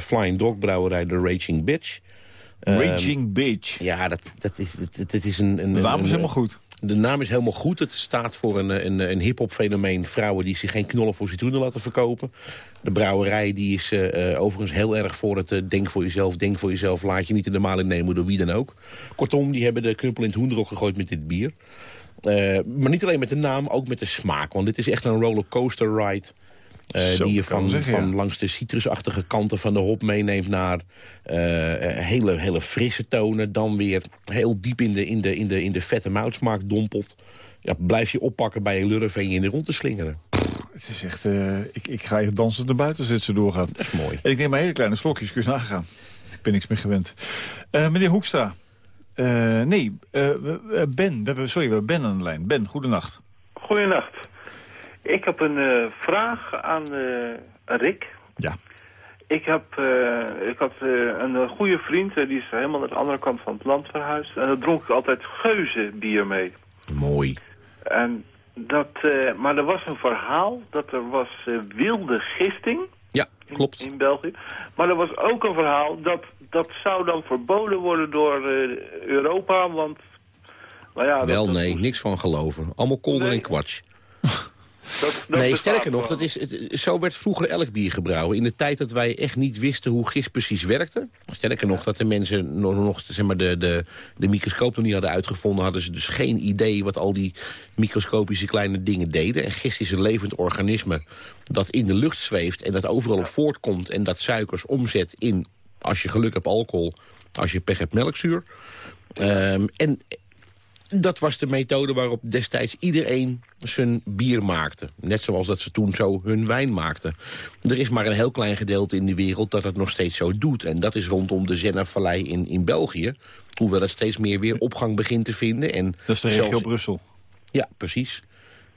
Flying Dog brouwerij, de Raging Bitch. Raging Bitch. Ja, dat, dat is, dat, dat is een... een De naam is helemaal goed. De naam is helemaal goed. Het staat voor een, een, een hip-hop fenomeen. Vrouwen die zich geen knollen voor citroenen laten verkopen. De brouwerij die is eh, eh, overigens heel erg voor het eh, denk voor jezelf, denk voor jezelf. Laat je niet in de maling nemen door wie dan ook. Kortom, die hebben de knuppel in het hoenderok gegooid met dit bier. Maar niet alleen met de naam, ook met de smaak. Want dit is echt een rollercoaster ride. Eh, Zo, die je van, zeggen, van ja. langs de citrusachtige kanten van de hop meeneemt naar eh, eh, hele, hele frisse tonen. Dan weer heel diep in de, in de, in de, in de vette moutsmaak dompelt. Ja, blijf je oppakken bij je lurf en je in de rond te slingeren. Het is echt, eh, ik, ik ga hier dansend naar buiten dit zo doorgaat. Dat is mooi. En ik neem maar hele kleine slokjes, kun je nagaan. Ik ben niks meer gewend. Eh, meneer Hoekstra. Eh, nee, eh, Ben. We hebben, sorry, we hebben Ben aan de lijn. Ben, goedenacht. Goedenacht. Ik heb een eh, vraag aan eh, Rick. Ja. Ik, heb, eh, ik had eh, een goede vriend, die is helemaal naar de andere kant van het land verhuisd. En daar dronk ik altijd geuzenbier mee. Mooi. En dat, eh, maar er was een verhaal dat er was wilde gisting Ja, klopt. in België. Maar er was ook een verhaal dat dat zou dan verboden worden door eh, Europa, want... Nou ja, Wel, dat nee, niks van geloven. Allemaal kolder Nee. en kwatsch. Dat- dat Nee, sterker nog, dat is, het- zo werd vroeger elk bier gebrouwen. In de tijd dat wij echt niet wisten hoe gist precies werkte. Sterker nog, dat de mensen nog, nog zeg maar, de, de, de microscoop nog niet hadden uitgevonden... hadden ze dus geen idee wat al die microscopische kleine dingen deden. En gist is een levend organisme dat in de lucht zweeft... en dat overal op voortkomt en dat suikers omzet in, als je geluk hebt, alcohol... als je pech hebt, melkzuur. Ehm, en dat was de methode waarop destijds iedereen zijn bier maakte. Net zoals dat ze toen zo hun wijn maakten. Er is maar een heel klein gedeelte in de wereld dat het nog steeds zo doet. En dat is rondom de Zennevallei in, in België. Hoewel het steeds meer weer opgang begint te vinden. En Dat is de regio zelfs- Brussel. Ja, precies.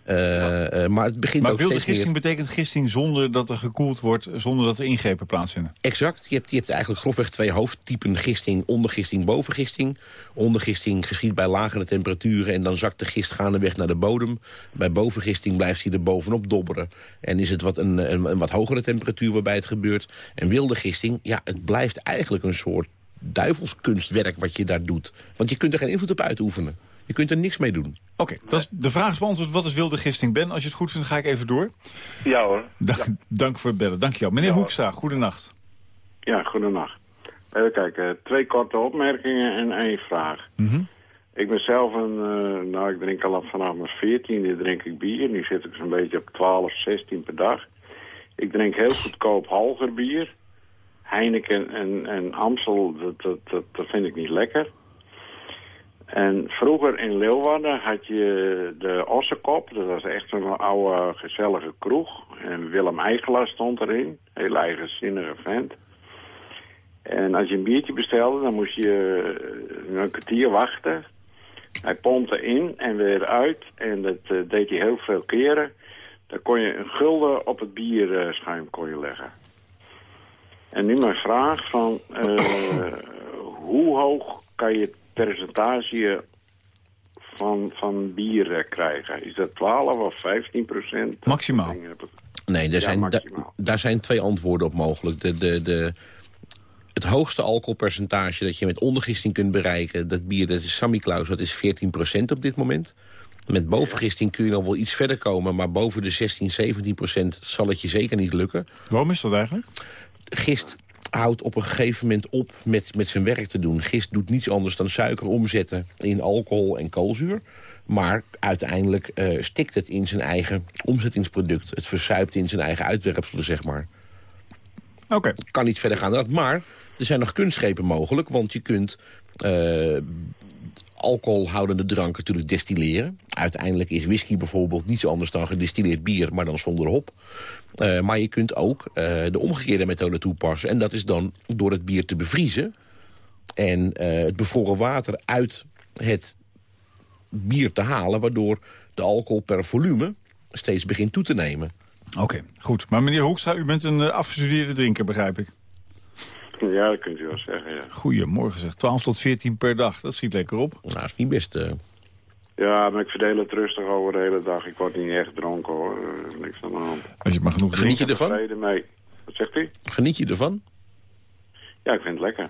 Eh, eh, maar het begint Maar ook wilde meer... gisting betekent gisting zonder dat er gekoeld wordt... zonder dat er ingrepen plaatsvinden. Exact. Je hebt, je hebt eigenlijk grofweg twee hoofdtypen gisting. Ondergisting, bovengisting. Ondergisting geschiet bij lagere temperaturen... en dan zakt de gist gaandeweg naar de bodem. Bij bovengisting blijft hij er bovenop dobberen. En is het wat een, een, een wat hogere temperatuur waarbij het gebeurt. En wilde gisting, ja, het blijft eigenlijk een soort duivelskunstwerk wat je daar doet. Want je kunt er geen invloed op uitoefenen. Je kunt er niks mee doen. Oké, dat is de vraag is beantwoord. Wat is wilde gisting, Ben? Als je het goed vindt, ga ik even door. Ja hoor. Dank, dank voor het bellen. Dank je wel. Meneer Hoekstra, goedenacht. Ja, goedenacht. Even kijken, twee korte opmerkingen en één vraag. Mhm. Ik ben zelf een, eh, nou ik drink al vanaf mijn veertiende drink ik bier. Nu zit ik zo'n beetje op 12, 16 per dag. Ik drink heel goedkoop halger bier. Heineken en, en Amstel, dat, dat, dat, dat vind ik niet lekker. En vroeger in Leeuwarden had je de Ossekop. Dat was echt een oude gezellige kroeg. En Willem Eigelaar stond erin. Heel eigenzinnige vent. En als je een biertje bestelde, dan moest je eh, een kwartier wachten. Hij pompte in en weer uit. En dat eh, deed hij heel veel keren. Dan kon je een gulden op het bierschuim kon je leggen. En nu mijn vraag van... eh, hoe hoog kan je percentage van, van bier krijgen? Is dat 12 of 15 procent? Maximaal. Nee, er Ja, zijn, da- daar zijn twee antwoorden op mogelijk. De, de, de, het hoogste alcoholpercentage dat je met ondergisting kunt bereiken... dat bier, dat is Sammy Klaus, dat is 14% op dit moment. Met bovengisting kun je nog wel iets verder komen... maar boven de 16, 17% zal het je zeker niet lukken. Waarom is dat eigenlijk? Gist houdt op een gegeven moment op met, met zijn werk te doen. Gist doet niets anders dan suiker omzetten in alcohol en koolzuur. Maar uiteindelijk eh, stikt het in zijn eigen omzettingsproduct. Het verzuipt in zijn eigen uitwerpselen, zeg maar. Oké. Kan niet verder gaan dan dat. Maar er zijn nog kunstgrepen mogelijk. Want je kunt eh, alcoholhoudende drank natuurlijk destilleren. Uiteindelijk is whisky bijvoorbeeld niets anders dan gedistilleerd bier... maar dan zonder hop. Eh, maar je kunt ook eh, de omgekeerde methode toepassen. En dat is dan door het bier te bevriezen... en eh, het bevroren water uit het bier te halen... waardoor de alcohol per volume steeds begint toe te nemen. Oké, goed. Maar meneer Hoekstra, u bent een afgestudeerde drinker, begrijp ik. Ja, dat kunt u wel zeggen, ja. Goedemorgen zeg. 12 tot 14 per dag, dat schiet lekker op. Nou, dat is niet best... Ja, maar ik verdeel het rustig over de hele dag. Ik word niet echt dronken, hoor. Niks aan de hand. Als je maar genoeg Geniet je Ik ben ervan? tevreden mee. Wat zegt u? Geniet je ervan? Ja, ik vind het lekker.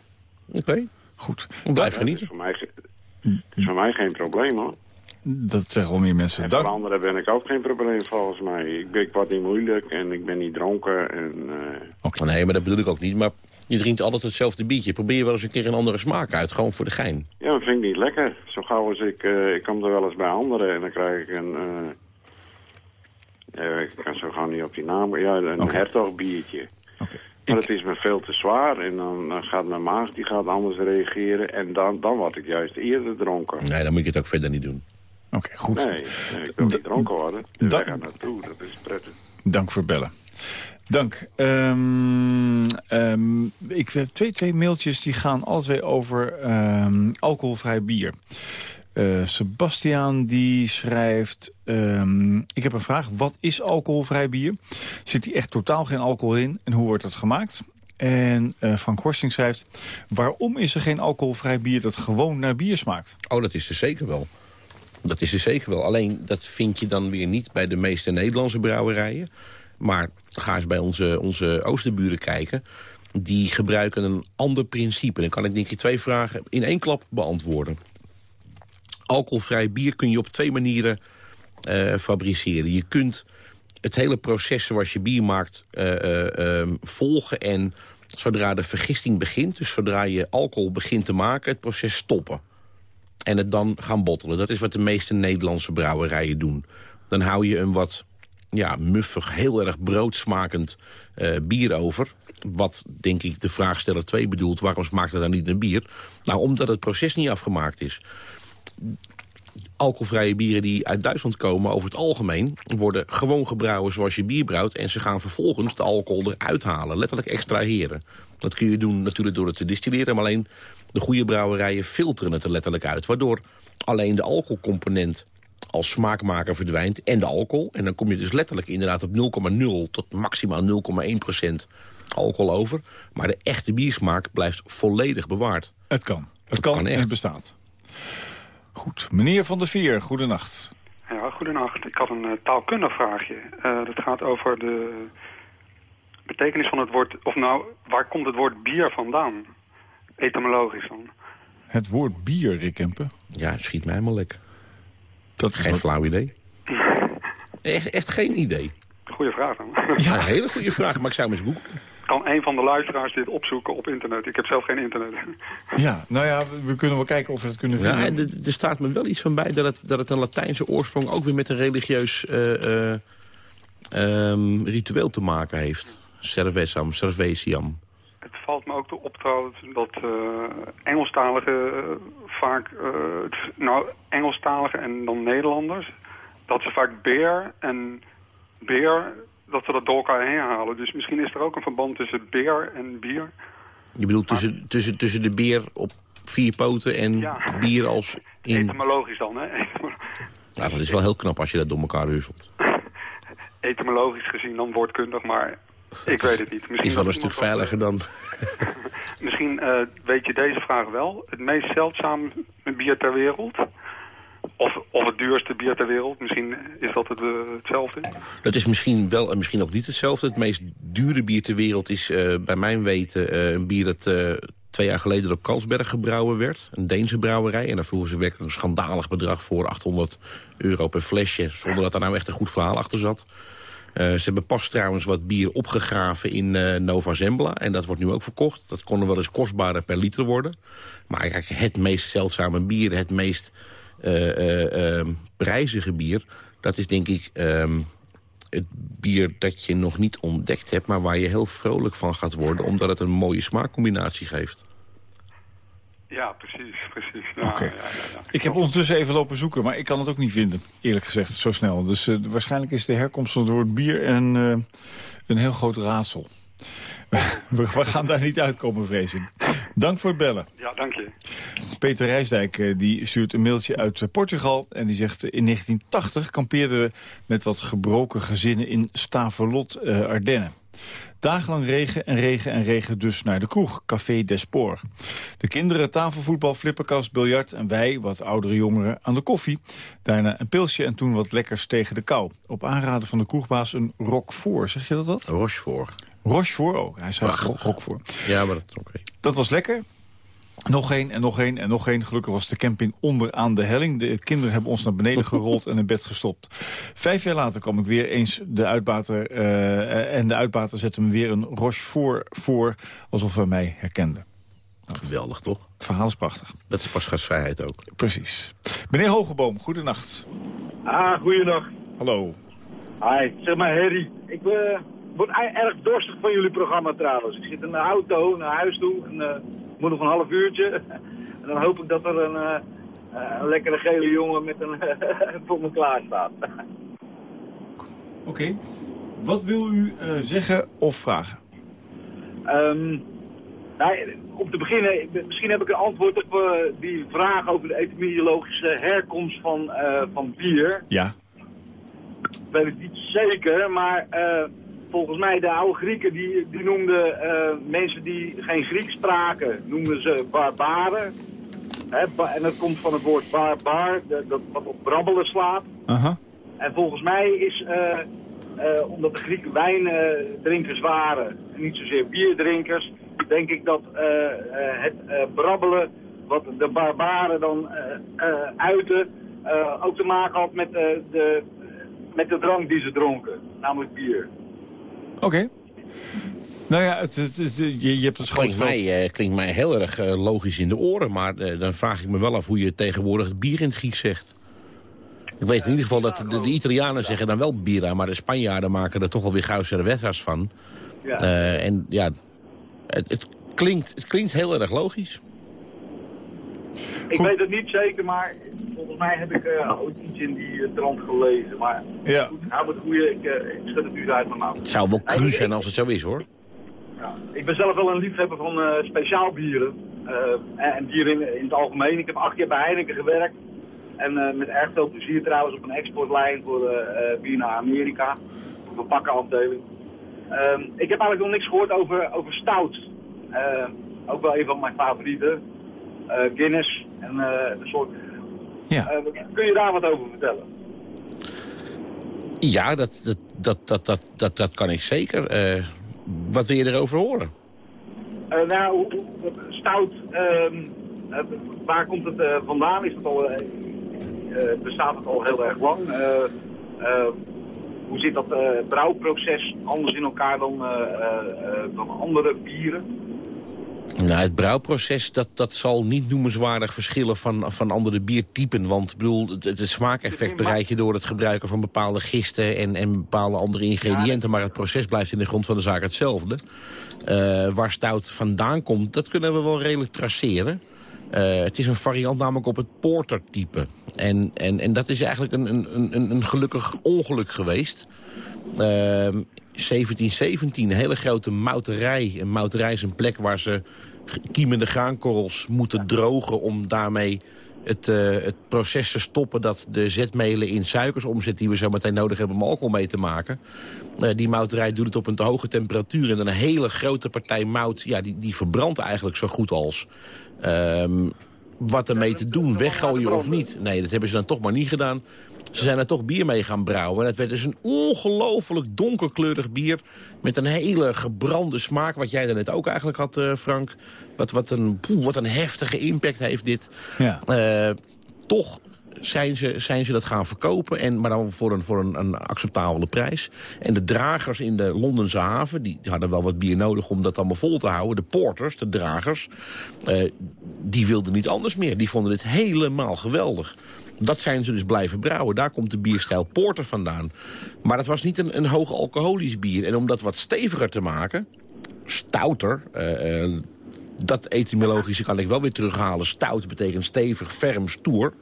Oké. Goed. Blijf Ja, het, genieten. is voor mij, is voor mij geen probleem, hoor. Dat zeggen wel meer mensen. En voor Dank, anderen ben ik ook geen probleem, volgens mij. Ik, ben, ik word niet moeilijk en ik ben niet dronken. En, eh, Oh, Nee, maar dat bedoel ik ook niet. Maar je drinkt altijd hetzelfde biertje. Probeer je wel eens een keer een andere smaak uit. Gewoon voor de gein. ja, dat vind ik niet lekker. Zo gauw als ik... eh, ik kom er wel eens bij anderen en dan krijg ik een... eh, ja, ik kan zo gauw niet op die naam... Ja, een Oké. hertogbiertje. Oké. Maar Ik- het is me veel te zwaar en dan, dan gaat mijn maag die gaat anders reageren. En dan, dan word ik juist eerder dronken. Nee, dan moet je het ook verder niet doen. Oké, goed. Nee, ik wil niet dronken worden. De Da- weg er naartoe, dat is prettig. Dank voor het bellen. Dank. Ehm, ehm, ik heb twee, twee mailtjes die gaan alle twee over ehm, alcoholvrij bier. Eh, Sebastiaan die schrijft... ik heb een vraag. Wat is alcoholvrij bier? Zit hier echt totaal geen alcohol in? En hoe wordt dat gemaakt? En eh, Frank Horsting schrijft... waarom is er geen alcoholvrij bier dat gewoon naar bier smaakt? Oh, dat is er zeker wel. Dat is er zeker wel. Alleen, dat vind je dan weer niet bij de meeste Nederlandse brouwerijen. Maar ga eens bij onze, onze oosterburen kijken. Die gebruiken een ander principe. Dan kan ik denk ik twee vragen in één klap beantwoorden. Alcoholvrij bier kun je op twee manieren eh, fabriceren. Je kunt het hele proces zoals je bier maakt eh, eh, ehm, volgen... en zodra de vergisting begint, dus zodra je alcohol begint te maken... het proces stoppen en het dan gaan bottelen. Dat is wat de meeste Nederlandse brouwerijen doen. Dan hou je een wat ja, muffig, heel erg broodsmakend eh, bier over. Wat, denk ik, de vraagsteller 2 bedoelt... waarom smaakt het dan niet een bier? Nou, omdat het proces niet afgemaakt is. Alcoholvrije bieren die uit Duitsland komen over het algemeen... worden gewoon gebrouwen zoals je bier brouwt... en ze gaan vervolgens de alcohol eruit halen, letterlijk extraheren. Dat kun je doen natuurlijk door het te distilleren... maar alleen de goede brouwerijen filteren het er letterlijk uit... waardoor alleen de alcoholcomponent als smaakmaker verdwijnt en de alcohol. En dan kom je dus letterlijk inderdaad op 0,0 tot maximaal 0,1 procent alcohol over. Maar de echte biersmaak blijft volledig bewaard. Het kan. Het kan, kan en echt. het bestaat. Goed. Meneer Van der Veer, goedenacht. Ja, goedenacht. Ik had een eh, taalkundig vraagje. Eh, dat gaat over de betekenis van het woord... Of nou, waar komt het woord bier vandaan? Etymologisch dan. Het woord bier, Rick Kempen. Ja, schiet mij helemaal lekker. Dat is Geen wat- flauw idee. Echt, echt geen idee. Goeie vraag dan. Ja. Een hele goede vraag, maar ik zou hem eens googlen. Kan een van de luisteraars dit opzoeken op internet? Ik heb zelf geen internet. Ja, nou ja, we, kunnen wel kijken of we het kunnen Ja, vinden. en er er staat me wel iets van bij dat het, dat het een Latijnse oorsprong... ook weer met een religieus eh, eh, ehm, ritueel te maken heeft. Cervesam, cervesiam. Het valt me ook op trouwens dat eh Engelstaligen eh, vaak... eh, nou, Engelstaligen en dan Nederlanders... dat ze vaak beer en beer... dat ze dat door elkaar heen halen. Dus misschien is er ook een verband tussen beer en bier. Je bedoelt tussen, tussen, tussen de beer op vier poten en Ja. bier als in... Etymologisch dan, hè? Nou, dat is wel heel knap als je dat door elkaar husselt. Etymologisch gezien dan woordkundig, maar ik weet het niet. Misschien Is wel dat een stuk veiliger dan... Misschien eh, weet je deze vraag wel. Het meest zeldzame bier ter wereld. Of, of het duurste bier ter wereld. Misschien is dat het, eh, hetzelfde. Dat is misschien wel en misschien ook niet hetzelfde. Het meest dure bier ter wereld is eh, bij mijn weten een bier dat twee jaar geleden door Carlsberg gebrouwen werd. Een Deense brouwerij. En daar vroegen ze werkelijk een schandalig bedrag voor. 800 euro per flesje. Zonder dat daar nou echt een goed verhaal achter zat. Eh, ze hebben pas trouwens wat bier opgegraven in eh, Nova Zembla. En dat wordt nu ook verkocht. Dat kon wel eens kostbaarder per liter worden. Maar eigenlijk het meest zeldzame bier, het meest eh, ehm, prijzige bier... dat is denk ik ehm, het bier dat je nog niet ontdekt hebt... maar waar je heel vrolijk van gaat worden... omdat het een mooie smaakcombinatie geeft. Ja, precies, precies. Oké. ja, ja, ja. Ik heb ondertussen even lopen zoeken, maar ik kan het ook niet vinden. Eerlijk gezegd, zo snel. Dus eh, waarschijnlijk is de herkomst van het woord bier een, eh, een heel groot raadsel. we, gaan daar niet uitkomen, vrees ik. Dank voor het bellen. Ja, dank je. Peter Rijsdijk eh, die stuurt een mailtje uit Portugal. En die zegt, in 1980 kampeerden we met wat gebroken gezinnen in Stavelot, eh, Ardennen. Dagenlang regen en regen en regen dus naar de kroeg, Café Desport. De kinderen tafelvoetbal, flipperkast, biljart en wij, wat oudere jongeren, aan de koffie. Daarna een pilsje en toen wat lekkers tegen de kou. Op aanraden van de kroegbaas een Roquefort, zeg je dat wat? Rochefort. Rochefort, oh, hij zei. Roquefort. Ja, maar dat oké. Dat was lekker. Nog één en nog één en nog één. Gelukkig was de camping onder aan de helling. De kinderen hebben ons naar beneden gerold en in bed gestopt. Vijf jaar later kwam ik weer eens de uitbater... eh, en de uitbater zette me weer een Rochefort voor... alsof hij mij herkende. Geweldig, toch? Het verhaal is prachtig. Dat is pas gastvrijheid ook. Precies. Meneer Hogeboom, goedenacht. Ah, goeiedag. Hallo. Hi, zeg maar Harry. Ik eh, word erg dorstig van jullie programma trouwens. Ik zit in de auto naar huis toe en eh, moet nog een half uurtje. en dan hoop ik dat er een, eh, eh, een lekkere gele jongen met een voor me klaar staat. Oké. Wat wil u eh, zeggen of vragen? Ehm, nou, om te beginnen, misschien heb ik een antwoord op die vraag over de etymologische herkomst van, van bier. Ja. Ik weet het niet zeker, maar volgens mij de oude Grieken die, die noemden eh, mensen die geen Grieks spraken, noemden ze barbaren. Ba- en dat komt van het woord barbar, dat, wat op brabbelen slaat. En volgens mij is, eh, eh, omdat de Grieken wijndrinkers waren, en niet zozeer bierdrinkers, denk ik dat het brabbelen, wat de barbaren dan uiten, ook te maken had met, de, met de drank die ze dronken, namelijk bier. Oké. Nou ja, het, het, het- je, je hebt het Klinkt mij, eh, klinkt mij heel erg eh, logisch in de oren. Maar eh, dan vraag ik me wel af hoe je tegenwoordig het bier in het Grieks zegt. Ik weet in ieder geval dat de, de Italianen zeggen dan wel bira... maar de Spanjaarden maken er toch alweer gauw cervezas van. Ja. Eh, en ja, het, het, klinkt, het klinkt heel erg logisch. Ik weet het niet zeker, maar volgens mij heb ik eh, ooit iets in die uh, trant gelezen. Maar Ja. goed, hou het goede, ik, eh, ik schud het nu uit mijn mouw. Het zou wel cru zijn als het zo is, hoor. Ja. Ik ben zelf wel een liefhebber van speciaalbieren. eh, en, en bieren in, in het algemeen. Ik heb acht jaar bij Heineken gewerkt. En met erg veel plezier trouwens op een exportlijn voor bier naar Amerika. Op een pakkenafdeling. Ehm, ik heb eigenlijk nog niks gehoord over, over stout. Eh, ook wel een van mijn favorieten. Eh, Guinness en eh een soort... Ja. Eh, kun je daar wat over vertellen? Ja, dat, dat, dat, dat, dat, dat, dat kan ik zeker. Wat wil je erover horen? Nou, stout, ehm, eh, waar komt het vandaan? Is het al, bestaat het al heel erg lang? Hoe zit dat brouwproces anders in elkaar dan, dan andere bieren? Nou, het brouwproces dat, dat zal niet noemenswaardig verschillen van, van andere biertypen. Want ik bedoel, het, het smaakeffect bereik je door het gebruiken van bepaalde gisten en, en bepaalde andere ingrediënten. Maar het proces blijft in de grond van de zaak hetzelfde. Eh, waar stout vandaan komt, dat kunnen we wel redelijk traceren. Eh, het is een variant namelijk op het portertype. En, en, en dat is eigenlijk een, een, een, een gelukkig ongeluk geweest. Ehm 1717, een hele grote mouterij. Een mouterij is een plek waar ze kiemende graankorrels moeten drogen... om daarmee het, eh, het proces te stoppen dat de zetmelen in suikers omzet... die we zo meteen nodig hebben om alcohol mee te maken. Eh, die mouterij doet het op een te hoge temperatuur... en dan een hele grote partij mout, ja, die, die verbrandt eigenlijk zo goed als. Ehm, wat ermee te doen, weggooien of niet. Nee, dat hebben ze dan toch maar niet gedaan. Ze zijn er toch bier mee gaan brouwen. En het werd dus een ongelooflijk donkerkleurig bier... met een hele gebrande smaak, wat jij daarnet ook eigenlijk had, eh, Frank. Wat, wat, een, poeh, wat een heftige impact heeft dit. Ja. Eh, toch zijn ze, zijn ze dat gaan verkopen, en, maar dan voor, een, voor een, een acceptabele prijs. En de dragers in de Londense haven, die hadden wel wat bier nodig om dat allemaal vol te houden. De porters, de dragers, eh, die wilden niet anders meer. Die vonden dit helemaal geweldig. Dat zijn ze dus blijven brouwen. Daar komt de bierstijl porter vandaan. Maar dat was niet een, een hoog alcoholisch bier. En om dat wat steviger te maken, stouter... eh, eh, dat etymologische kan ik wel weer terughalen. Stout betekent stevig, ferm, stoer.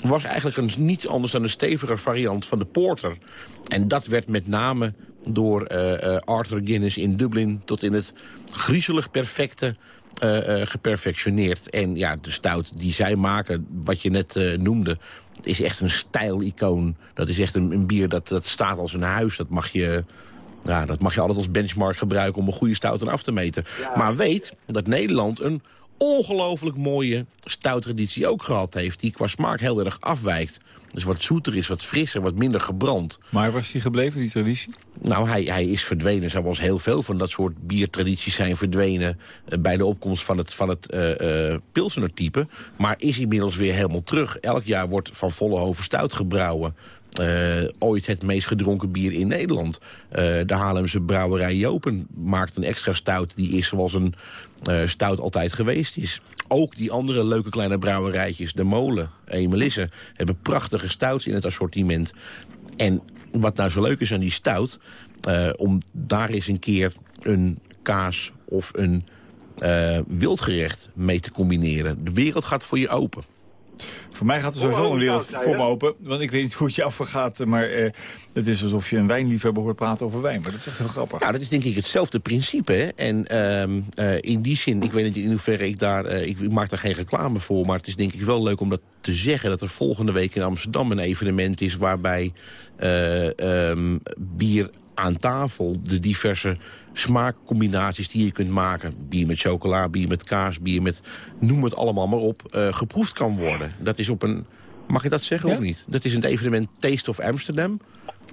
Was eigenlijk een, niets anders dan een steviger variant van de porter. En dat werd met name door eh, eh, Arthur Guinness in Dublin... tot in het griezelig perfecte eh, geperfectioneerd. En ja, de stout die zij maken, wat je net noemde... is echt een stijlicoon. Dat is echt een, een bier dat, dat staat als een huis. Dat mag je... Ja, dat mag je altijd als benchmark gebruiken om een goede stout aan af te meten. Maar weet dat Nederland een ongelooflijk mooie stouttraditie ook gehad heeft... die qua smaak heel erg afwijkt. Dus wat zoeter is, wat frisser, wat minder gebrand. Maar was die gebleven, die traditie? Nou, hij, hij is verdwenen. Zoals heel veel van dat soort biertradities zijn verdwenen... eh, bij de opkomst van het, van het eh eh, Pilsener-type. Maar is inmiddels weer helemaal terug. Elk jaar wordt van Vollenhoven stout gebrouwen. Eh, ooit het meest gedronken bier in Nederland. Eh, de Haarlemse brouwerij Jopen maakt een extra stout... die is zoals een eh, stout altijd geweest is. Ook die andere leuke kleine brouwerijtjes, de Molen, Emelisse... hebben prachtige stouts in het assortiment. En wat nou zo leuk is aan die stout... om daar eens een keer een kaas of een wildgerecht mee te combineren. De wereld gaat voor je open. Voor mij gaat er sowieso een wereld voor me open. Want ik weet niet hoe het je afgaat. Maar eh, het is alsof je een wijnliefhebber hoort praten over wijn. Maar dat is echt heel grappig. Nou, dat is denk ik hetzelfde principe. Hè? En ehm, eh, in die zin, ik weet niet in hoeverre ik daar... eh, ik, ik maak daar geen reclame voor, maar het is denk ik wel leuk om dat te zeggen... dat er volgende week in Amsterdam een evenement is... waarbij eh, ehm, bier aan tafel, de diverse smaakcombinaties die je kunt maken... bier met chocola, bier met kaas, bier met... noem het allemaal maar op, eh, geproefd kan worden. Dat is op een... Mag je dat zeggen of niet? Dat is het evenement Taste of Amsterdam...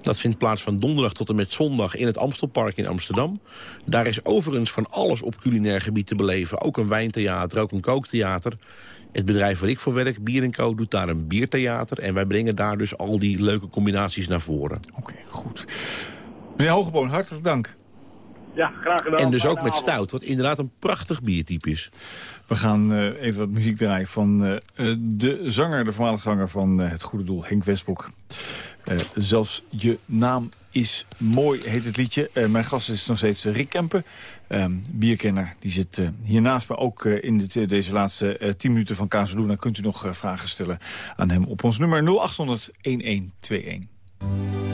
Dat vindt plaats van donderdag tot en met zondag in het Amstelpark in Amsterdam. Daar is overigens van alles op culinair gebied te beleven. Ook een wijntheater, ook een kooktheater. Het bedrijf waar ik voor werk, Bier Co, doet daar een biertheater. En wij brengen daar dus al die leuke combinaties naar voren. Oké, goed. Meneer Hogeboon, hartelijk dank. Ja, graag gedaan. En dus ook met stout, wat inderdaad een prachtig biertype is. We gaan eh, even wat muziek draaien van eh, eh, de zanger, de voormalige zanger van Het Goede Doel, Henk Westbroek. zelfs je naam is mooi, heet het liedje. mijn gast is nog steeds Rick Kempen, ehm, bierkenner. Die zit hiernaast, maar ook in dit, deze laatste tien minuten van Kazeluna... kunt u nog vragen stellen aan hem op ons nummer 0800 1121.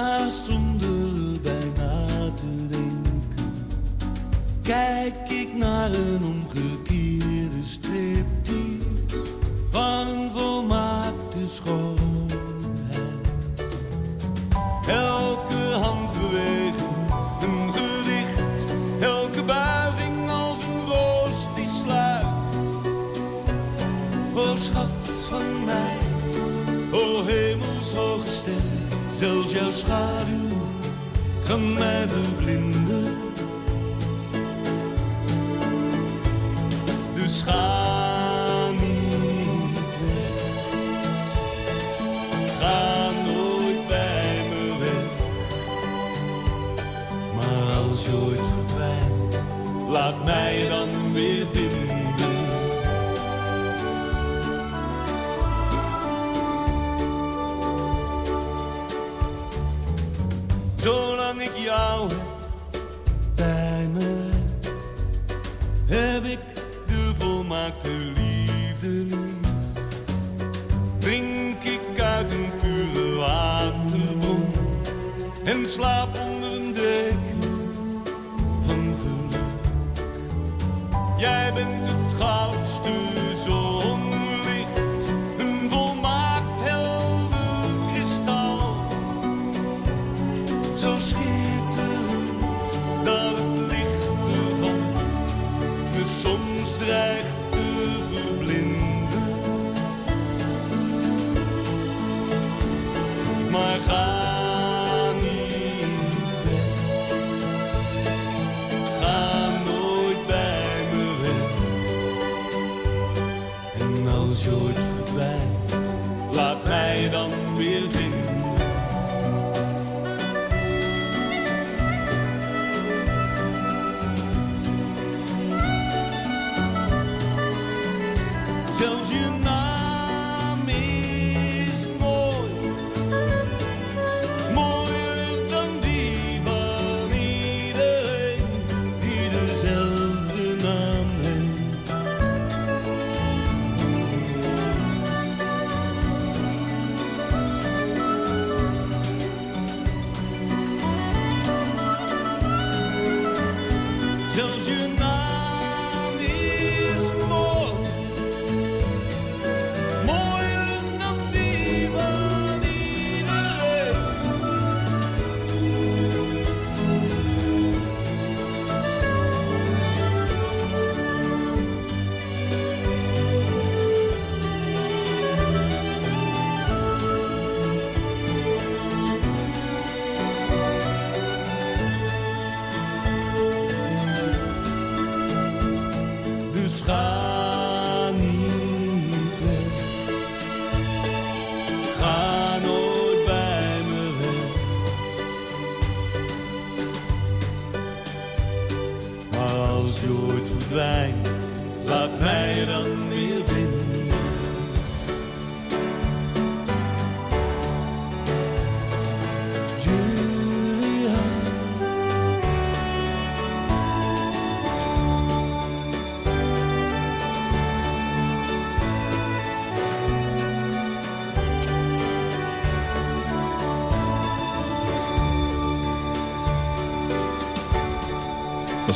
Haast zonder bijna te denken, kijk ik naar een omgekeerde striptease van een volmaakte schoonheid. Elke handbeweging een gedicht, elke buiging als een roos die sluit. O schat van mij, o hemelshoge ster, zelfs jouw schaduw kan mij verblinden.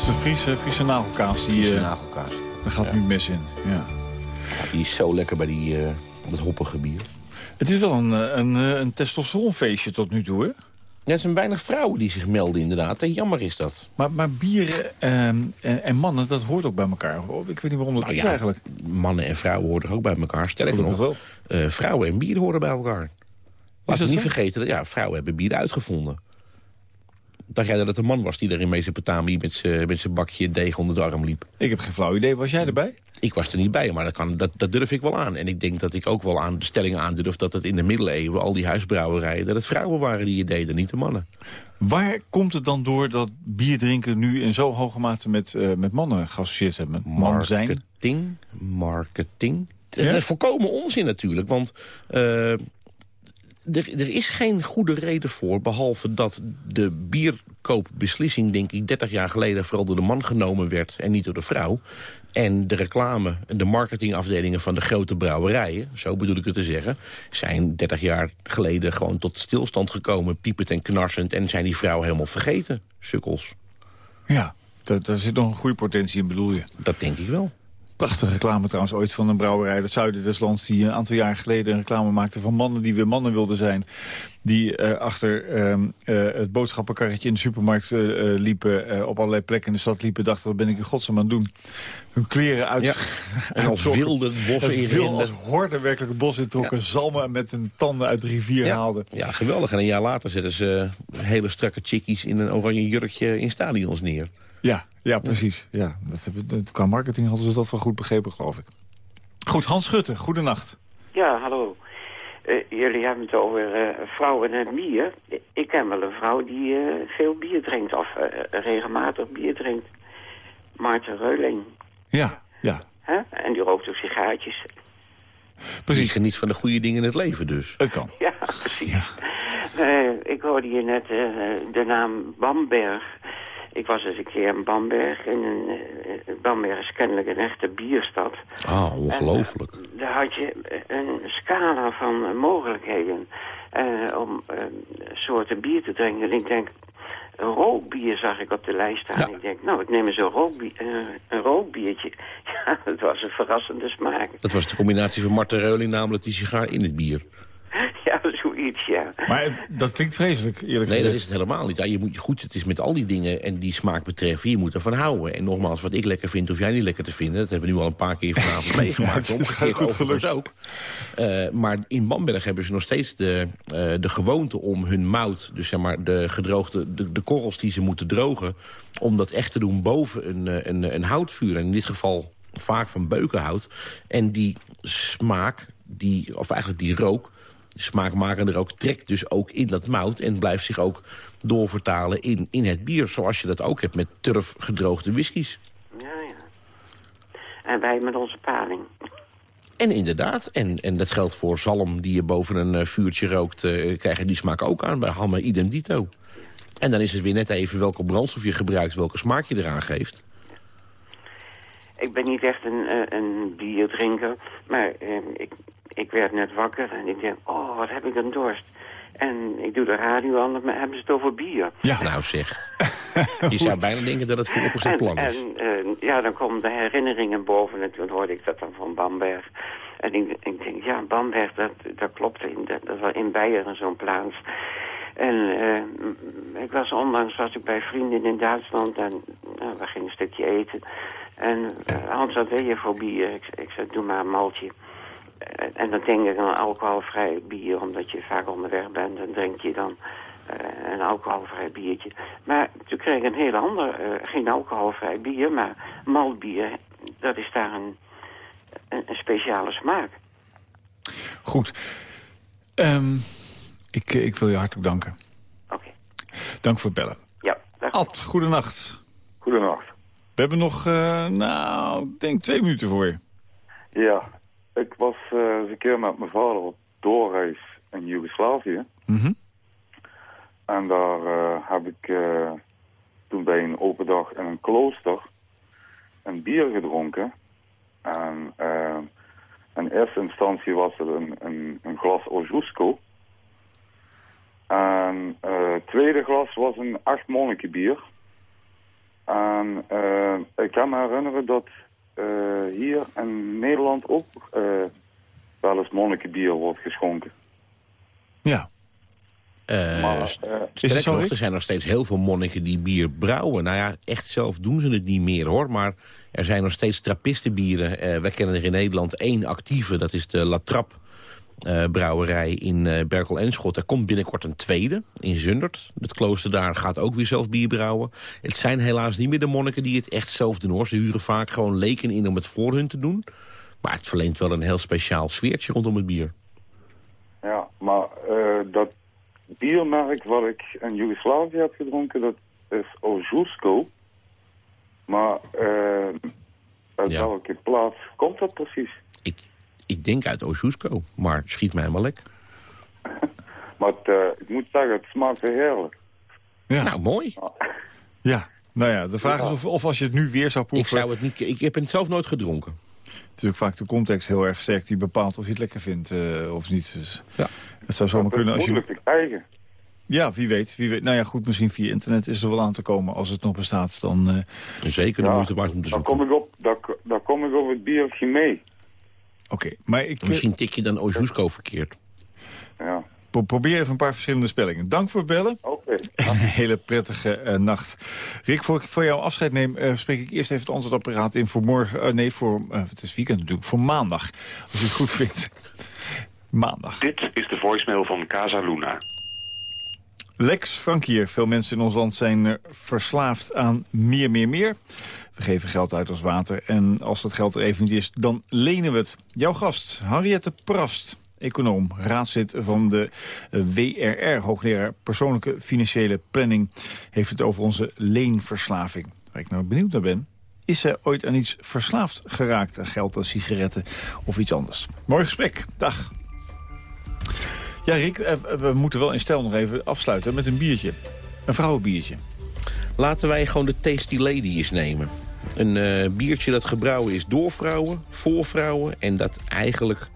Is de Friese, Friese nagelkaas. Die, Friese eh, nagelkaas. Daar gaat nu mes in. Ja. Die is zo lekker bij die, eh, dat hoppige bier. Het is wel een, eh, een, een testosteronfeestje tot nu toe, hè? Ja, er zijn weinig vrouwen die zich melden inderdaad. En jammer is dat. Maar, maar bieren ehm, en, en mannen, dat hoort ook bij elkaar. Oh, Ik weet niet waarom dat Nou is ja, eigenlijk. Mannen en vrouwen horen ook bij elkaar. Sterker Gelukkig nog, eh, vrouwen en bier horen bij elkaar. We niet zo? vergeten, dat ja, vrouwen hebben bier uitgevonden. Dacht jij dat het een man was die daar in Mesopotamië met zijn met zijn bakje deeg onder de arm liep? Ik heb geen flauw idee. Was jij erbij? Ik was er niet bij, maar dat, kan, dat, dat durf ik wel aan. En ik denk dat ik ook wel aan de stelling aandurf dat het in de middeleeuwen... al die huisbrouwerijen, dat het vrouwen waren die je deden, niet de mannen. Waar komt het dan door dat bier drinken nu in zo hoge mate met, eh, met mannen geassocieerd zijn? Met man zijn? Marketing, marketing. Ja? Dat is volkomen onzin natuurlijk, want... eh, er, er is geen goede reden voor, behalve dat de bierkoopbeslissing, denk ik, 30 jaar geleden vooral door de man genomen werd en niet door de vrouw. En de reclame en de marketingafdelingen van de grote brouwerijen, zo bedoel ik het te zeggen, zijn 30 jaar geleden gewoon tot stilstand gekomen, piepend en knarsend, en zijn die vrouwen helemaal vergeten, sukkels. Ja, daar zit nog een goede potentie in, bedoel je? Dat denk ik wel. Prachtige reclame trouwens ooit van een brouwerij, het zuiden des lands... die een aantal jaar geleden een reclame maakte van mannen die weer mannen wilden zijn. Die eh, achter ehm, eh, het boodschappenkarretje in de supermarkt eh, liepen... op allerlei plekken in de stad liepen, dachten wat ben ik in godsnaam aan het doen. Hun kleren uit... Ja, en als wilde het bos Als inrenden. wilde, als horde werkelijk het bos introkken. Zalmen met hun tanden uit de rivier Ja. haalden. Ja, geweldig. En een jaar later zetten ze hele strakke chickies in een oranje jurkje in stadions neer. Ja, ja precies. Ja, dat hebben, qua marketing hadden ze dat wel goed begrepen, geloof ik. Goed, Hans Schutte, goedenacht. Ja, hallo. Eh, jullie hebben het over eh, vrouwen en bier. Ik ken wel een vrouw die eh, veel bier drinkt, of eh, regelmatig bier drinkt. Maarten Reuling. Ja, ja. Hè? En die rookt ook sigaartjes. Precies. geniet van de goede dingen in het leven dus. Het kan. Ja, precies. Ik hoorde hier net eh, de naam Bamberg. Ik was eens een keer in Bamberg. En een, eh, Bamberg is kennelijk een echte bierstad. Ah, ongelooflijk. Daar had je een scala van mogelijkheden. eh, om eh, soorten bier te drinken. En ik denk, een rookbier zag ik op de lijst staan. Ik denk, nou, ik neem eens een, rookbier, eh, een rookbiertje. Ja, dat was een verrassende smaak. Dat was de combinatie van Marten Reuling, namelijk die sigaar in het bier. Ja, zoiets, ja. Maar dat klinkt vreselijk, eerlijk Nee, gezegd. dat is het helemaal niet. Ja, je moet, goed, het is met al die dingen en die smaak betreffen, je moet ervan houden. En nogmaals, wat ik lekker vind, of jij niet lekker te vinden... dat hebben we nu al een paar keer vanavond meegemaakt. het is Omgekeerd goed overigens ook. Eh, maar in Bamberg hebben ze nog steeds de, eh, de gewoonte om hun mout... dus zeg maar de gedroogde, de, de korrels die ze moeten drogen... om dat echt te doen boven een, eh, een, een houtvuur. En in dit geval vaak van beukenhout. En die smaak, die, of eigenlijk die rook de smaakmakende rook trekt dus ook in dat mout... en blijft zich ook doorvertalen in, in het bier. Zoals je dat ook hebt met turf gedroogde whiskies. Ja, ja. En wij met onze paling. En inderdaad, en, en dat geldt voor zalm die je boven een eh, vuurtje rookt... eh krijg je die smaak ook aan bij hammer idem dito. En dan is het weer net even welke brandstof je gebruikt... welke smaak je eraan geeft. Ik ben niet echt een, eh, een bierdrinker, maar eh, ik, ik werd net wakker en ik denk, oh, wat heb ik een dorst. En ik doe de radio aan, dan hebben ze het over bier. Ja. Nou zeg, je zou bijna denken dat het voor opgezet En, plan is. en eh, ja, dan komen de herinneringen boven en toen hoorde ik dat dan van Bamberg. En ik, ik denk, ja, Bamberg, dat, dat klopt, in, dat, dat was in Beieren zo'n plaats. En eh, ik was onlangs was ik bij vrienden in Duitsland en nou, we gingen een stukje eten. En eh, Hans had wil je voor bier? Ik, ik zei, doe maar een maltje. Eh, en dan denk ik aan een alcoholvrij bier, omdat je vaak onderweg bent. Dan drink je dan eh, een alcoholvrij biertje. Maar toen kreeg ik een heel ander, eh, geen alcoholvrij bier, maar maltbier. Dat is daar een, een, een speciale smaak. Goed. Ehm, ik, ik wil je hartelijk danken. Oké. Dank voor het bellen. Ja. Ad, goedenacht. Goedenacht. We hebben nog, eh, nou, ik denk twee minuten voor je. Ja, ik was eh, eens een keer met mijn vader op doorreis in Joegoslavië. Mhm. En daar eh, heb ik eh, toen bij een open dag in een klooster een bier gedronken. En in eerste instantie was het een, een, een glas Ojusko. En het tweede glas was een acht monnikenbier. En ik kan me herinneren dat hier in Nederland ook eh, wel eens monnikenbier wordt geschonken. Ja. Eh, Maar, eh, nog, er zijn nog steeds heel veel monniken die bier brouwen. Nou ja, echt zelf doen ze het niet meer hoor. Maar er zijn nog steeds trappistenbieren. Eh wij kennen er in Nederland één actieve. Dat is de La Trappe eh, brouwerij in eh Berkel en Schot. Er komt binnenkort een tweede in Zundert. Het klooster daar gaat ook weer zelf bier brouwen. Het zijn helaas niet meer de monniken die het echt zelf doen hoor. Ze huren vaak gewoon leken in om het voor hun te doen. Maar het verleent wel een heel speciaal sfeertje rondom het bier. Ja, maar eh, dat biermerk wat ik in Joegoslavië heb gedronken, dat is Ojusko. Maar uit Ja. welke plaats komt dat precies? Ik denk uit Ojusko, maar schiet mij maar lek. Maar het, eh, ik moet zeggen, het smaakt heerlijk. Ja. Nou, mooi. Ja, nou ja, de vraag is of, of als je het nu weer zou Ik, proeven... zou het niet, ik heb het zelf nooit gedronken. Het is ook vaak de context heel erg sterk die bepaalt of je het lekker vindt eh, of niet. Dus ja. Het zou zomaar kunnen als je... moeilijk te krijgen. Ja, wie weet, wie weet. Nou ja, goed, misschien via internet is er wel aan te komen. Als het nog bestaat, dan... eh, Zeker de Ja, moeite waard om te Dan zoeken. kom ik op, dan, dan kom ik op het biertje mee. Oké, maar ik... Misschien tik je dan Ojusko verkeerd. Ja. Pro- Probeer even een paar verschillende spellingen. Dank voor het bellen. Oké. En een hele prettige eh, nacht. Rick, voor ik voor jou afscheid neem, eh, spreek ik eerst even het antwoordapparaat in voor morgen. eh, nee, voor, eh, het is weekend natuurlijk, voor maandag. Als je het goed vindt. Maandag. Dit is de voicemail van Casa Luna. Lex Frank hier. Veel mensen in ons land zijn eh, verslaafd aan meer, meer, meer. We geven geld uit als water. En als dat geld er even niet is, dan lenen we het. Jouw gast, Henriette Prast. Econoom, raadslid van de WRR, hoogleraar persoonlijke financiële planning, heeft het over onze leenverslaving. Waar ik nou benieuwd naar ben, is zij ooit aan iets verslaafd geraakt? Aan geld, aan sigaretten of iets anders? Mooi gesprek. Dag. Ja, Rick, eh, we moeten wel in stijl nog even afsluiten met een biertje. Een vrouwenbiertje. Laten wij gewoon de Tasty Lady eens nemen. Een eh, biertje dat gebrouwen is door vrouwen, voor vrouwen... en dat eigenlijk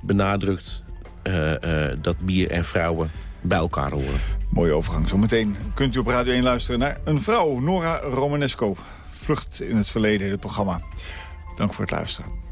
benadrukt eh, eh, dat bier en vrouwen bij elkaar horen. Mooie overgang. Zometeen kunt u op Radio 1 luisteren naar een vrouw, Nora Romanesco. Vlucht in het verleden, het programma. Dank voor het luisteren.